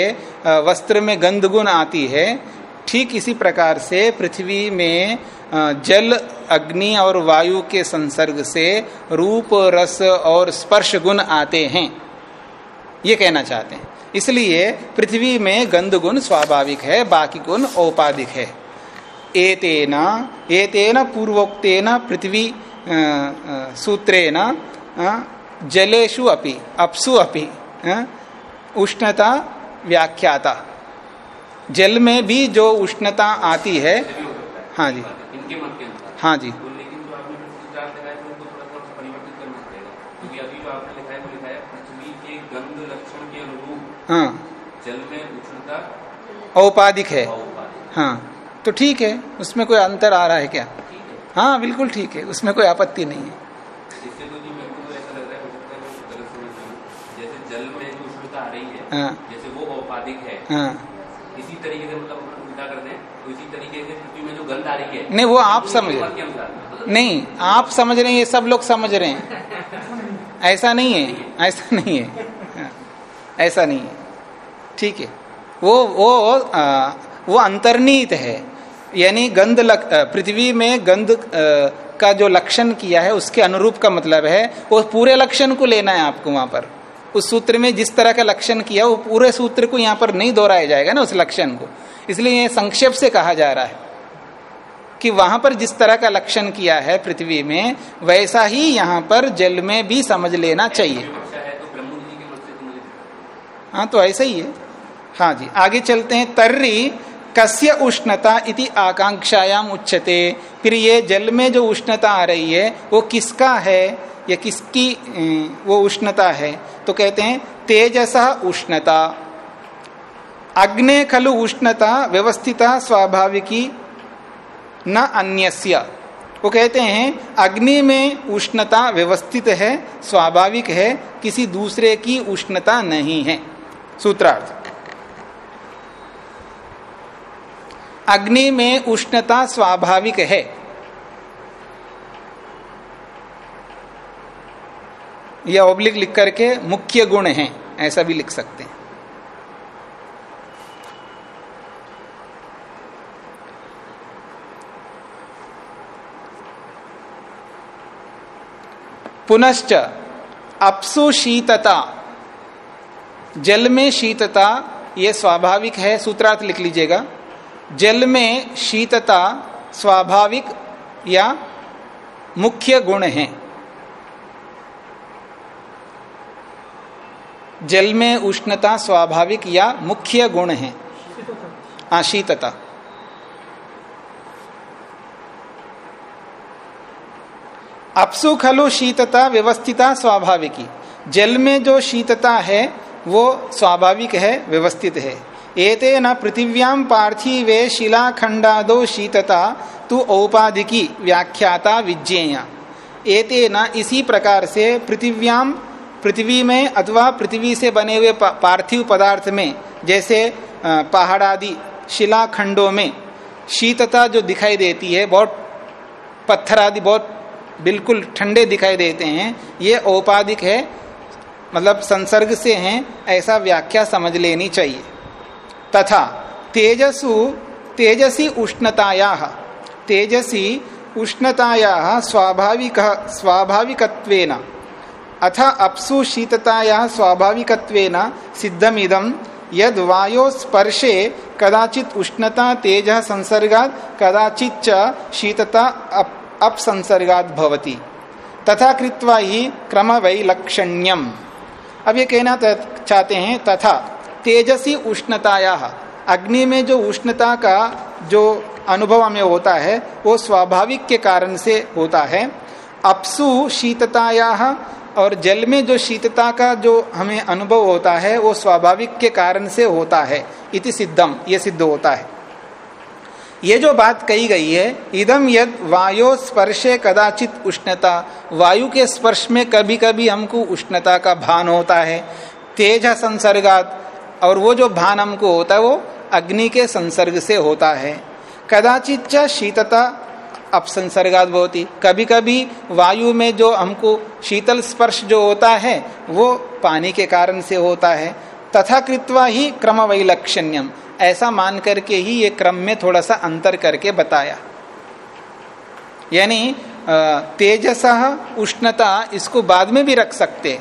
वस्त्र में गंध गुण आती है ठीक इसी प्रकार से पृथ्वी में जल अग्नि और वायु के संसर्ग से रूप रस और स्पर्श गुण आते हैं ये कहना चाहते हैं। इसलिए पृथ्वी में गंध गुण स्वाभाविक है बाकी गुण औपाधिक है। एतेन एतेन पूर्वोक्तेन पृथ्वी सूत्रेण जलेषु अपि अप्सु अपि उष्णता व्याख्याता। जल में भी जो उष्णता आती है हो जी। हाँ जो आपने फिर सूत्रार्थ लिखा है तो उनको थोड़ा थोड़ा सा परिवर्तित करना पड़ेगा क्योंकि अभी जो आपने लिखा है वो लिखा है पृथ्वी के गंध लक्षण के अनुरूप हाँ। जल में उष्णता औपाधिक है। हाँ। तो ठीक है उसमें कोई अंतर आ रहा है क्या? है बिल्कुल ठीक है उसमें कोई आपत्ति नहीं है। है। हो। है नहीं वो आप समझ रहे नहीं आप समझ रहे हैं ये सब लोग समझ रहे हैं। ऐसा नहीं है ऐसा नहीं है। हाँ, ऐसा नहीं है। ठीक है। वो वो आ, वो अंतर्नीत है। यानी गंध पृथ्वी में गंध का जो लक्षण किया है उसके अनुरूप का मतलब है वो पूरे लक्षण को लेना है आपको वहाँ पर। उस सूत्र में जिस तरह का लक्षण किया वो पूरे सूत्र को यहाँ पर नहीं दोहराया जाएगा ना उस लक्षण को। इसलिए ये संक्षेप से कहा जा रहा है कि वहाँ पर जिस तरह का लक्षण किया है पृथ्वी में वैसा ही यहाँ पर जल में भी समझ लेना चाहिए विवक्षा है तो ब्रह्म जी के मत से तो मुझे दिक्कत हाँ तो ऐसा ही है। हाँ जी, आगे चलते हैं। तर्री, कस्य उष्णता इति आकांक्षायाम उच्चते फिर ये जल में जो उष्णता आ रही है, वो किसका है? या किसकी वो उष्णता है? तो कहते हैं, तेजसा उष्णता। अग्ने खलु उष्णता, व्यवस्थिता, स्वाभाविकी, न अन्यस्य। वो कहते हैं, अग्नि में उष्णता व्यवस्थित है, स्वाभाविक है, किसी दूसरे की उष्णता नहीं है। सूत्रार्थ। अग्नि में उष्णता स्वाभाविक है। यह ओब्लिक लिख करके मुख्य गुण है, ऐसा भी लिख सकते हैं। पुनश्च अपसु शीतता जल में शीतता ये स्वाभाविक है सूत्रार्थ लिख लीजिएगा। जल में शीतता स्वाभाविक या मुख्य गुण है। जल में उष्णता स्वाभाविक या मुख्य गुण है। आशीतता अपसु खलु शीतता व्यवस्थिता स्वाभाविकी। जल में जो शीतता है वो स्वाभाविक है, व्यवस्थित है। एते न पृथिव्याम पार्थिवे शिलाखंडादो शीतता, तु औपाधिकी व्याख्याता विज्ञेया। एते न इसी प्रकार से पृथिव्याम पृथ्वी में अथवा पृथ्वी से बने हुए पार्थिव पदार्थ में, जैसे पहाड़ आदि शिलाखंडों में शीतता जो दिखाई देती है, बहुत पत्थर आदि बहुत बिल्कुल ठंडे दिखाई देते हैं, ये औपाधिक है मतलब संसर्ग से हैं, ऐसा व्याख्या समझ लेनी चाहिए। तथा, तेजसु, तेजसी उष्णताया तेजसी उष्णताया स्वाभाविक, स्वाभाविकत्वेन, अथ अप्सु शीतताया स्वाभाविकत्वेन सिद्धमिदं, यद वायो स्पर्शे कदाचित उष्णता तेज संसर्गात, कदाचित शीतता अप तथा कृत्वा ही क्रम वैलक्षण्यम अब ये कहना चाहते हैं, तथा तेजसी उष्णताया। अग्नि में जो उष्णता का जो अनुभव हमें होता है, वो स्वाभाविक के कारण से होता है। अपसु शीतताया और जल में जो शीतता का जो हमें अनुभव होता है, वो स्वाभाविक के कारण से होता है। इति सिद्धम ये सिद्ध होता है। ये जो बात कही गई है इदम यद वायु स्पर्शे कदाचित उष्णता, वायु के स्पर्श में कभी कभी हमको उष्णता का भान होता है, तेज संसर्गात, और वो जो भान हमको होता है, वो अग्नि के संसर्ग से होता है। कदाचित च शीतता अपसंसर्गात होती कभी कभी वायु में जो हमको शीतल स्पर्श जो होता है, वो पानी के कारण से होता है। तथा कृत्वा ही क्रम वैलक्षण्यम ऐसा मान करके ही ये क्रम में थोड़ा सा अंतर करके बताया। यानी तेजस उष्णता इसको बाद में भी रख सकते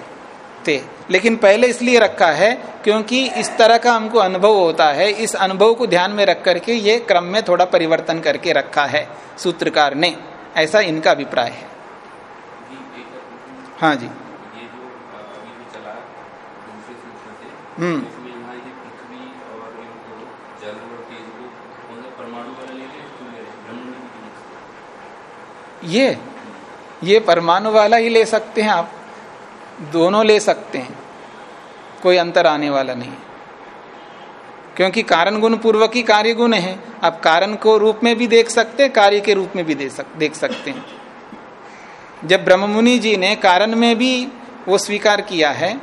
थे लेकिन पहले इसलिए रखा है क्योंकि इस तरह का हमको अनुभव होता है इस अनुभव को ध्यान में रख करके ये क्रम में थोड़ा परिवर्तन करके रखा है सूत्रकार ने। ऐसा इनका अभिप्राय है। हाँ जी। ये जो अभी चला दूसरे से हम्म इसमें यहाँ ये पृथ्वी और इनको जल और तेज को कौन सा परमाणु वाला ले लें क्यों ले रहे ब्रह्म ये ये परमाणु वाला ही ले सकते हैं आप। दोनों ले सकते हैं। कोई अंतर आने वाला नहीं। क्योंकि कारण गुण पूर्वक ही कार्य गुण है। आप कारण को रूप में भी देख सकते हैं, कार्य के रूप में भी देख सकते हैं। जब ब्रह्ममुनि जी ने कारण में भी वो स्वीकार किया है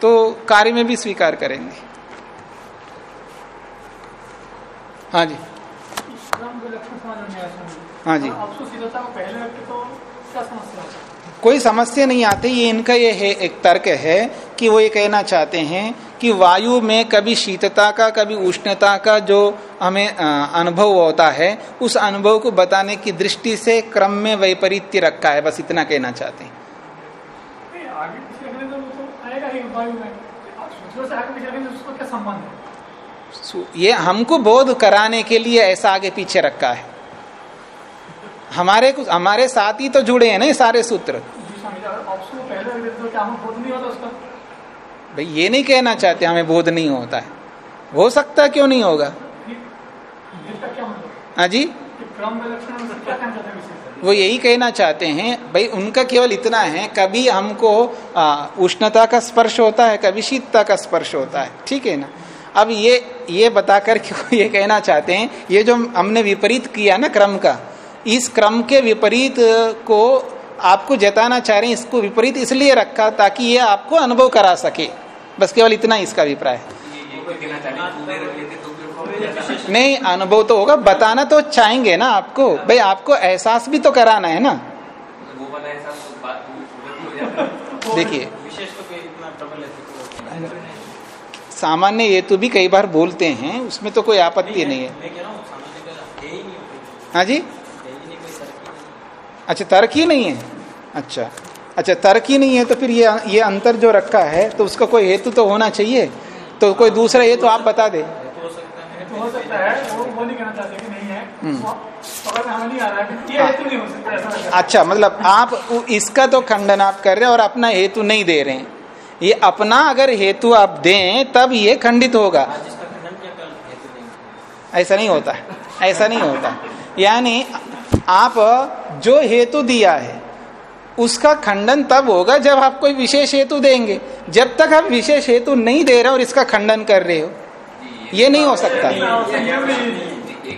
तो कार्य में भी स्वीकार करेंगे। हाँ जी। हाँ जी। तो सीधता को पहले रखते तो क्या समस्या कोई समस्या नहीं आती ये इनका ये है एक तर्क है कि वो ये कहना चाहते हैं कि वायु में कभी शीतता का कभी उष्णता का जो हमें अनुभव होता है उस अनुभव को बताने की दृष्टि से क्रम में वैपरीत्य रखा है बस इतना कहना चाहते हैं। आगे पीछे तो तो आएगा ही वायु में। से आगे पीछे तो उसको क्या संबंध है? ये हमको बोध कराने के लिए ऐसा आगे पीछे रखा है। हमारे कुछ, हमारे साथ ही तो जुड़े हैं ना ये सारे सूत्र। भाई, ये नहीं कहना चाहते हमें बोध नहीं होता है। हो सकता क्यों नहीं होगा? हाँ जी? वो यही कहना चाहते हैं, भाई, उनका केवल इतना है, कभी हमको उष्णता का स्पर्श होता है, कभी शीतता का स्पर्श होता है। ठीक है ना? अब ये ये बताकर क्यों ये कहना चाहते हैं? ये जो हमने विपरीत किया ना क्रम का इस क्रम के विपरीत को आपको जताना चाह रहे हैं, इसको विपरीत इसलिए रखा ताकि ये आपको अनुभव करा सके। बस केवल इतना इसका अभिप्राय है? नहीं, अनुभव तो होगा, बताना तो चाहेंगे ना आपको। भाई, आपको एहसास भी तो कराना है ना। देखिए। सामान्य ये तो भी कई बार बोलते हैं, उसमें तो कोई आपत्ति नहीं है। हाँ जी है ही नहीं कोई तरक्की नहीं अच्छा तर्क ही नहीं है। अच्छा अच्छा तर्क ही नहीं है तो फिर ये ये अंतर जो रखा है तो उसका कोई हेतु तो होना चाहिए? तो कोई दूसरा ये तो आप बता दे। तो हो सकता है तो हो सकता है वो वो नहीं कहना चाहते कि नहीं है। हम्म। पकड़ हमें नहीं आ रहा है ये हेतु नहीं हो सकता ऐसा लग रहा है। अच्छा मतलब आप इसका तो खंडन आप कर रहे हैं और अपना हेतु नहीं दे रहे हैं। ये अपना अगर हेतु आप दें तब ये खंडित होगा। नहीं ऐसा नहीं होता ऐसा नहीं होता। यानी आप जो हेतु दिया है उसका खंडन तब होगा जब आप कोई विशेष हेतु देंगे। जब तक आप विशेष हेतु नहीं दे रहे और इसका खंडन कर रहे हो ये नहीं हो सकता। एक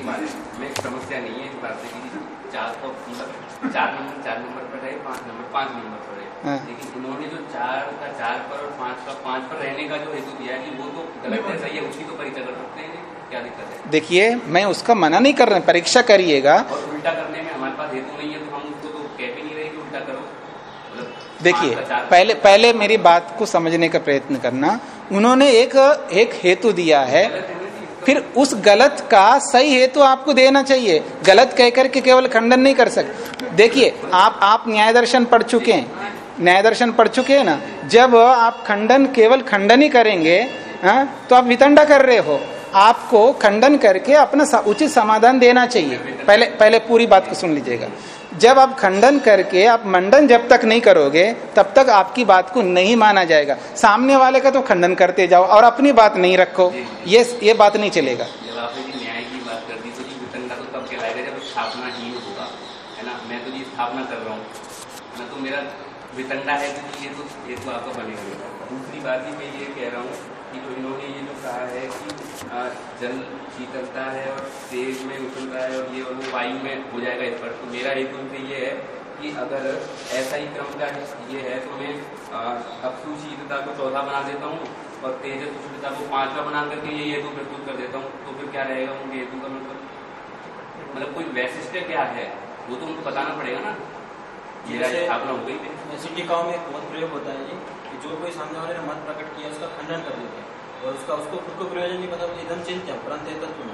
बात समस्या नहीं है इस बात से चार चार नंबर चार नंबर पर पाँच नंबर पाँच नंबर पर। लेकिन इन्होंने जो चार का चार पर और पाँच का पाँच पर रहने का जो हेतु दिया है कि वो तो गलत है सही है उसकी तो परीक्षा कर सकते है। देखिए मैं उसका मना नहीं कर रहा परीक्षा करिएगा। उल्टा करने में हमारे पास हेतु नहीं है तो हम उसको तो कह भी नहीं रहे कि उल्टा करो। मतलब देखिए पहले पहले मेरी बात को समझने का प्रयत्न करना। उन्होंने एक एक हेतु दिया है। इसका- फिर उस गलत का सही हेतु आपको देना चाहिए। गलत कहकर के केवल खंडन नहीं कर सकते देखिए आप आप न्याय दर्शन पढ़ चुके हैं। न्याय दर्शन पढ़ चुके हैं ना? जब आप खंडन केवल खंडन ही करेंगे हाँ, तो आप वितंडा कर रहे हो। आपको खंडन करके अपना उचित समाधान देना चाहिए। पहले पहले पूरी बात को सुन लीजिएगा। जब आप खंडन करके आप मंडन जब तक नहीं करोगे तब तक आपकी बात को नहीं माना जाएगा। सामने वाले का तो खंडन करते जाओ और अपनी बात नहीं रखो। ये ये बात नहीं चलेगा। कर तो तो स्थापना तो कर रहा हूँ तो मेरा वितंडा है ये तो ये तो आपका बनेगा। दूसरी बात ही मैं ये कह रहा हूँ कि जो इन्होंने ये जो कहा है कि जल शीतलता है और तेज में उछलता है और ये और वो वायु में हो जाएगा इस पर। तो मेरा हेतु उनसे ये है कि अगर ऐसा ही क्रम का ये है तो मैं अपसु शीतलता को चौथा बना देता हूँ और तेज उछलता को पांचवा बना करके ये हेतु प्रस्तुत कर देता हूँ। तो फिर क्या रहेगा उनके हेतु का मतलब? मतलब कोई वैशिष्ट क्या है? वो तो उनको बताना पड़ेगा ना। मेरा स्थापना हो गई ऐसी टीकाओं में एक बहुत प्रयोग होता है जी जो कोई सामने वाले ने मत प्रकट किया, उसका खंडन कर देते हैं। और उसका, उसको खुद को प्रयोजन नहीं पता इधम चिंत्य परंत तत्व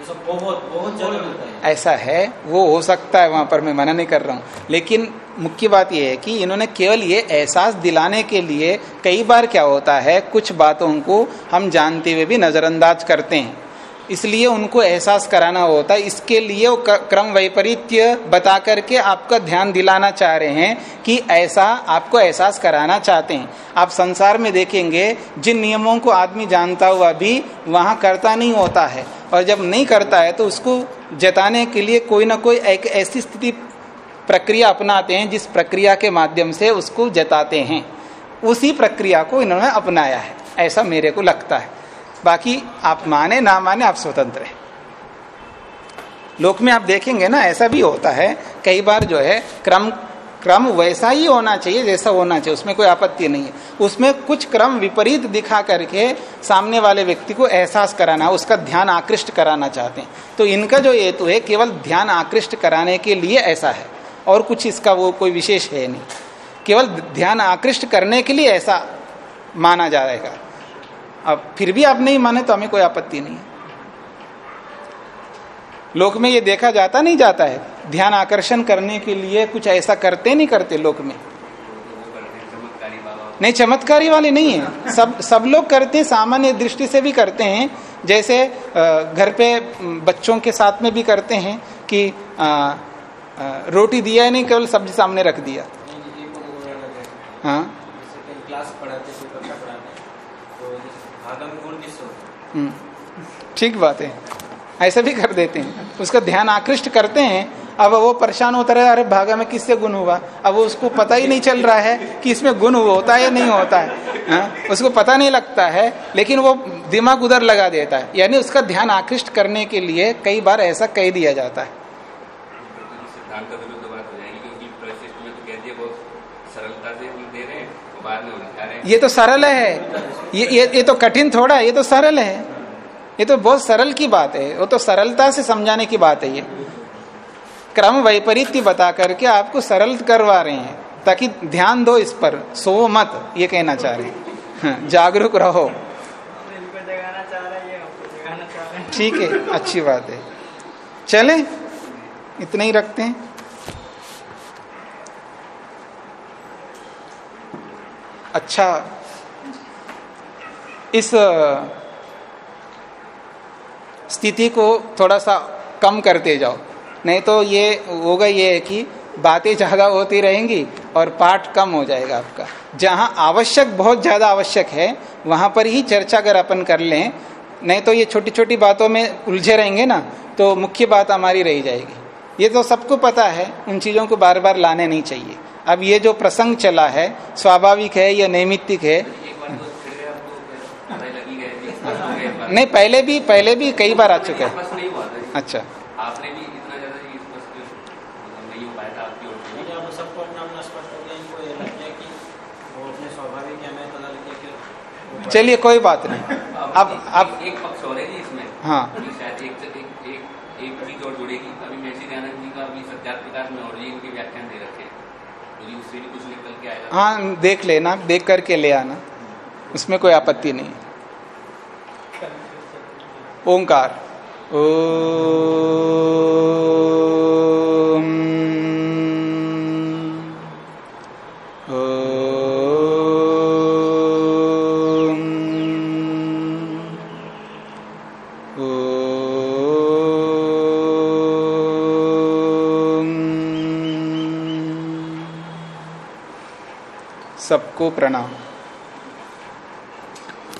ये बहुत बहुत है। ऐसा है, वो हो सकता है, वहाँ पर मैं मना नहीं कर रहा हूँ। लेकिन मुख्य बात यह है कि इन्होंने केवल ये एहसास दिलाने के लिए कई बार क्या होता है, कुछ बातों को हम जानते हुए भी नजरअंदाज करते हैं। इसलिए उनको एहसास कराना होता है। इसके लिए वो क्रम वैपरीत्य बता करके आपका ध्यान दिलाना चाह रहे हैं कि ऐसा आपको एहसास कराना चाहते हैं। आप संसार में देखेंगे, जिन नियमों को आदमी जानता हुआ भी वहाँ करता नहीं होता है। और जब नहीं करता है तो उसको जताने के लिए कोई ना कोई एक ऐसी स्थिति प्रक्रिया अपनाते हैं, जिस प्रक्रिया के माध्यम से उसको जताते हैं। उसी प्रक्रिया को इन्होंने अपनाया है। ऐसा मेरे को लगता है। बाकी आप माने, ना माने, आप स्वतंत्र हैं। लोक में आप देखेंगे ना, ऐसा भी होता है, कई बार जो है, क्रम क्रम वैसा ही होना चाहिए, जैसा होना चाहिए, उसमें कोई आपत्ति नहीं है। उसमें कुछ क्रम विपरीत दिखा करके सामने वाले व्यक्ति को एहसास कराना, उसका ध्यान आकृष्ट कराना चाहते हैं। तो इनका जो हेतु है, केवल ध्यान आकृष्ट कराने के लिए ऐसा है, और कुछ इसका वो कोई विशेष है नहीं। केवल ध्यान आकृष्ट करने के लिए ऐसा माना जाएगा। अब फिर भी आप नहीं माने तो हमें कोई आपत्ति नहीं है। लोक में ये देखा जाता नहीं जाता है। ध्यान आकर्षण करने के लिए कुछ ऐसा करते नहीं करते लोक में। नहीं चमत्कारी वाले नहीं है। सब सब लोग करते हैं सामान्य दृष्टि से भी करते हैं। जैसे घर पे बच्चों के साथ में भी करते हैं कि रोटी दिया है नहीं केवल सब्ज़ी सामने रख दिया। हाँ। क्लास पढ़ाते ठीक बात है। ऐसा भी कर देते हैं। उसका ध्यान आकृष्ट करते हैं। अब वो परेशान होता रहे अरे भागा में किससे गुण हुआ? अब वो उसको पता ही नहीं चल रहा है कि इसमें गुण होता है या नहीं होता है। हा? उसको पता नहीं लगता है लेकिन वो दिमाग उधर लगा देता है। यानी उसका ध्यान आकृष्ट करने के लिए कई बार ऐसा कह दिया जाता है। ये तो सरल है। ये ये ये तो कठिन थोड़ा है ये तो सरल है। ये तो बहुत सरल की बात है वो तो सरलता से समझाने की बात है ये। क्रम वैपरीत्य बता करके आपको सरल करवा रहे हैं ताकि ध्यान दो इस पर सो मत ये कहना चाह रहे हैं। हाँ, जागरूक रहो। ठीक है अच्छी बात है। चले इतना ही रखते हैं। अच्छा इस स्थिति को थोड़ा सा कम करते जाओ। नहीं तो ये होगा ये है कि बातें ज़्यादा होती रहेंगी और पाठ कम हो जाएगा आपका। जहाँ आवश्यक, बहुत ज़्यादा आवश्यक है, वहाँ पर ही चर्चा अगर अपन कर लें, नहीं तो ये छोटी छोटी बातों में उलझे रहेंगे ना तो मुख्य बात हमारी रही जाएगी। ये तो सबको पता है, उन चीज़ों को बार बार लाने नहीं चाहिए। अब ये जो प्रसंग चला है स्वाभाविक है या नैमित्तिक है? नहीं पहले भी पहले भी कई बार आ चुका है। अच्छा। आपने भी इतना ज़्यादा नहीं हो पाया था आपकी सबको अपना अपना स्पष्ट हो गया इनको ये लग गया कि वो अपने स्वाभाविक है मैं पता लग गया चलिए कोई बात नहीं। अब अब एक पक्ष हो रही इसमें हाँ। शायद एक एक एक चीज़ और जुड़ेगी। अभी मेसी दयानंद जी का अभी सत्यार्थ प्रकाश में और जी इनके व्याख्यान दे रखे हैं उससे भी कुछ निकल के आएगा हाँ देख लेना देख करके ले आना। उसमें कोई आपत्ति नहीं। ओंकार। ओ सबको प्रणाम।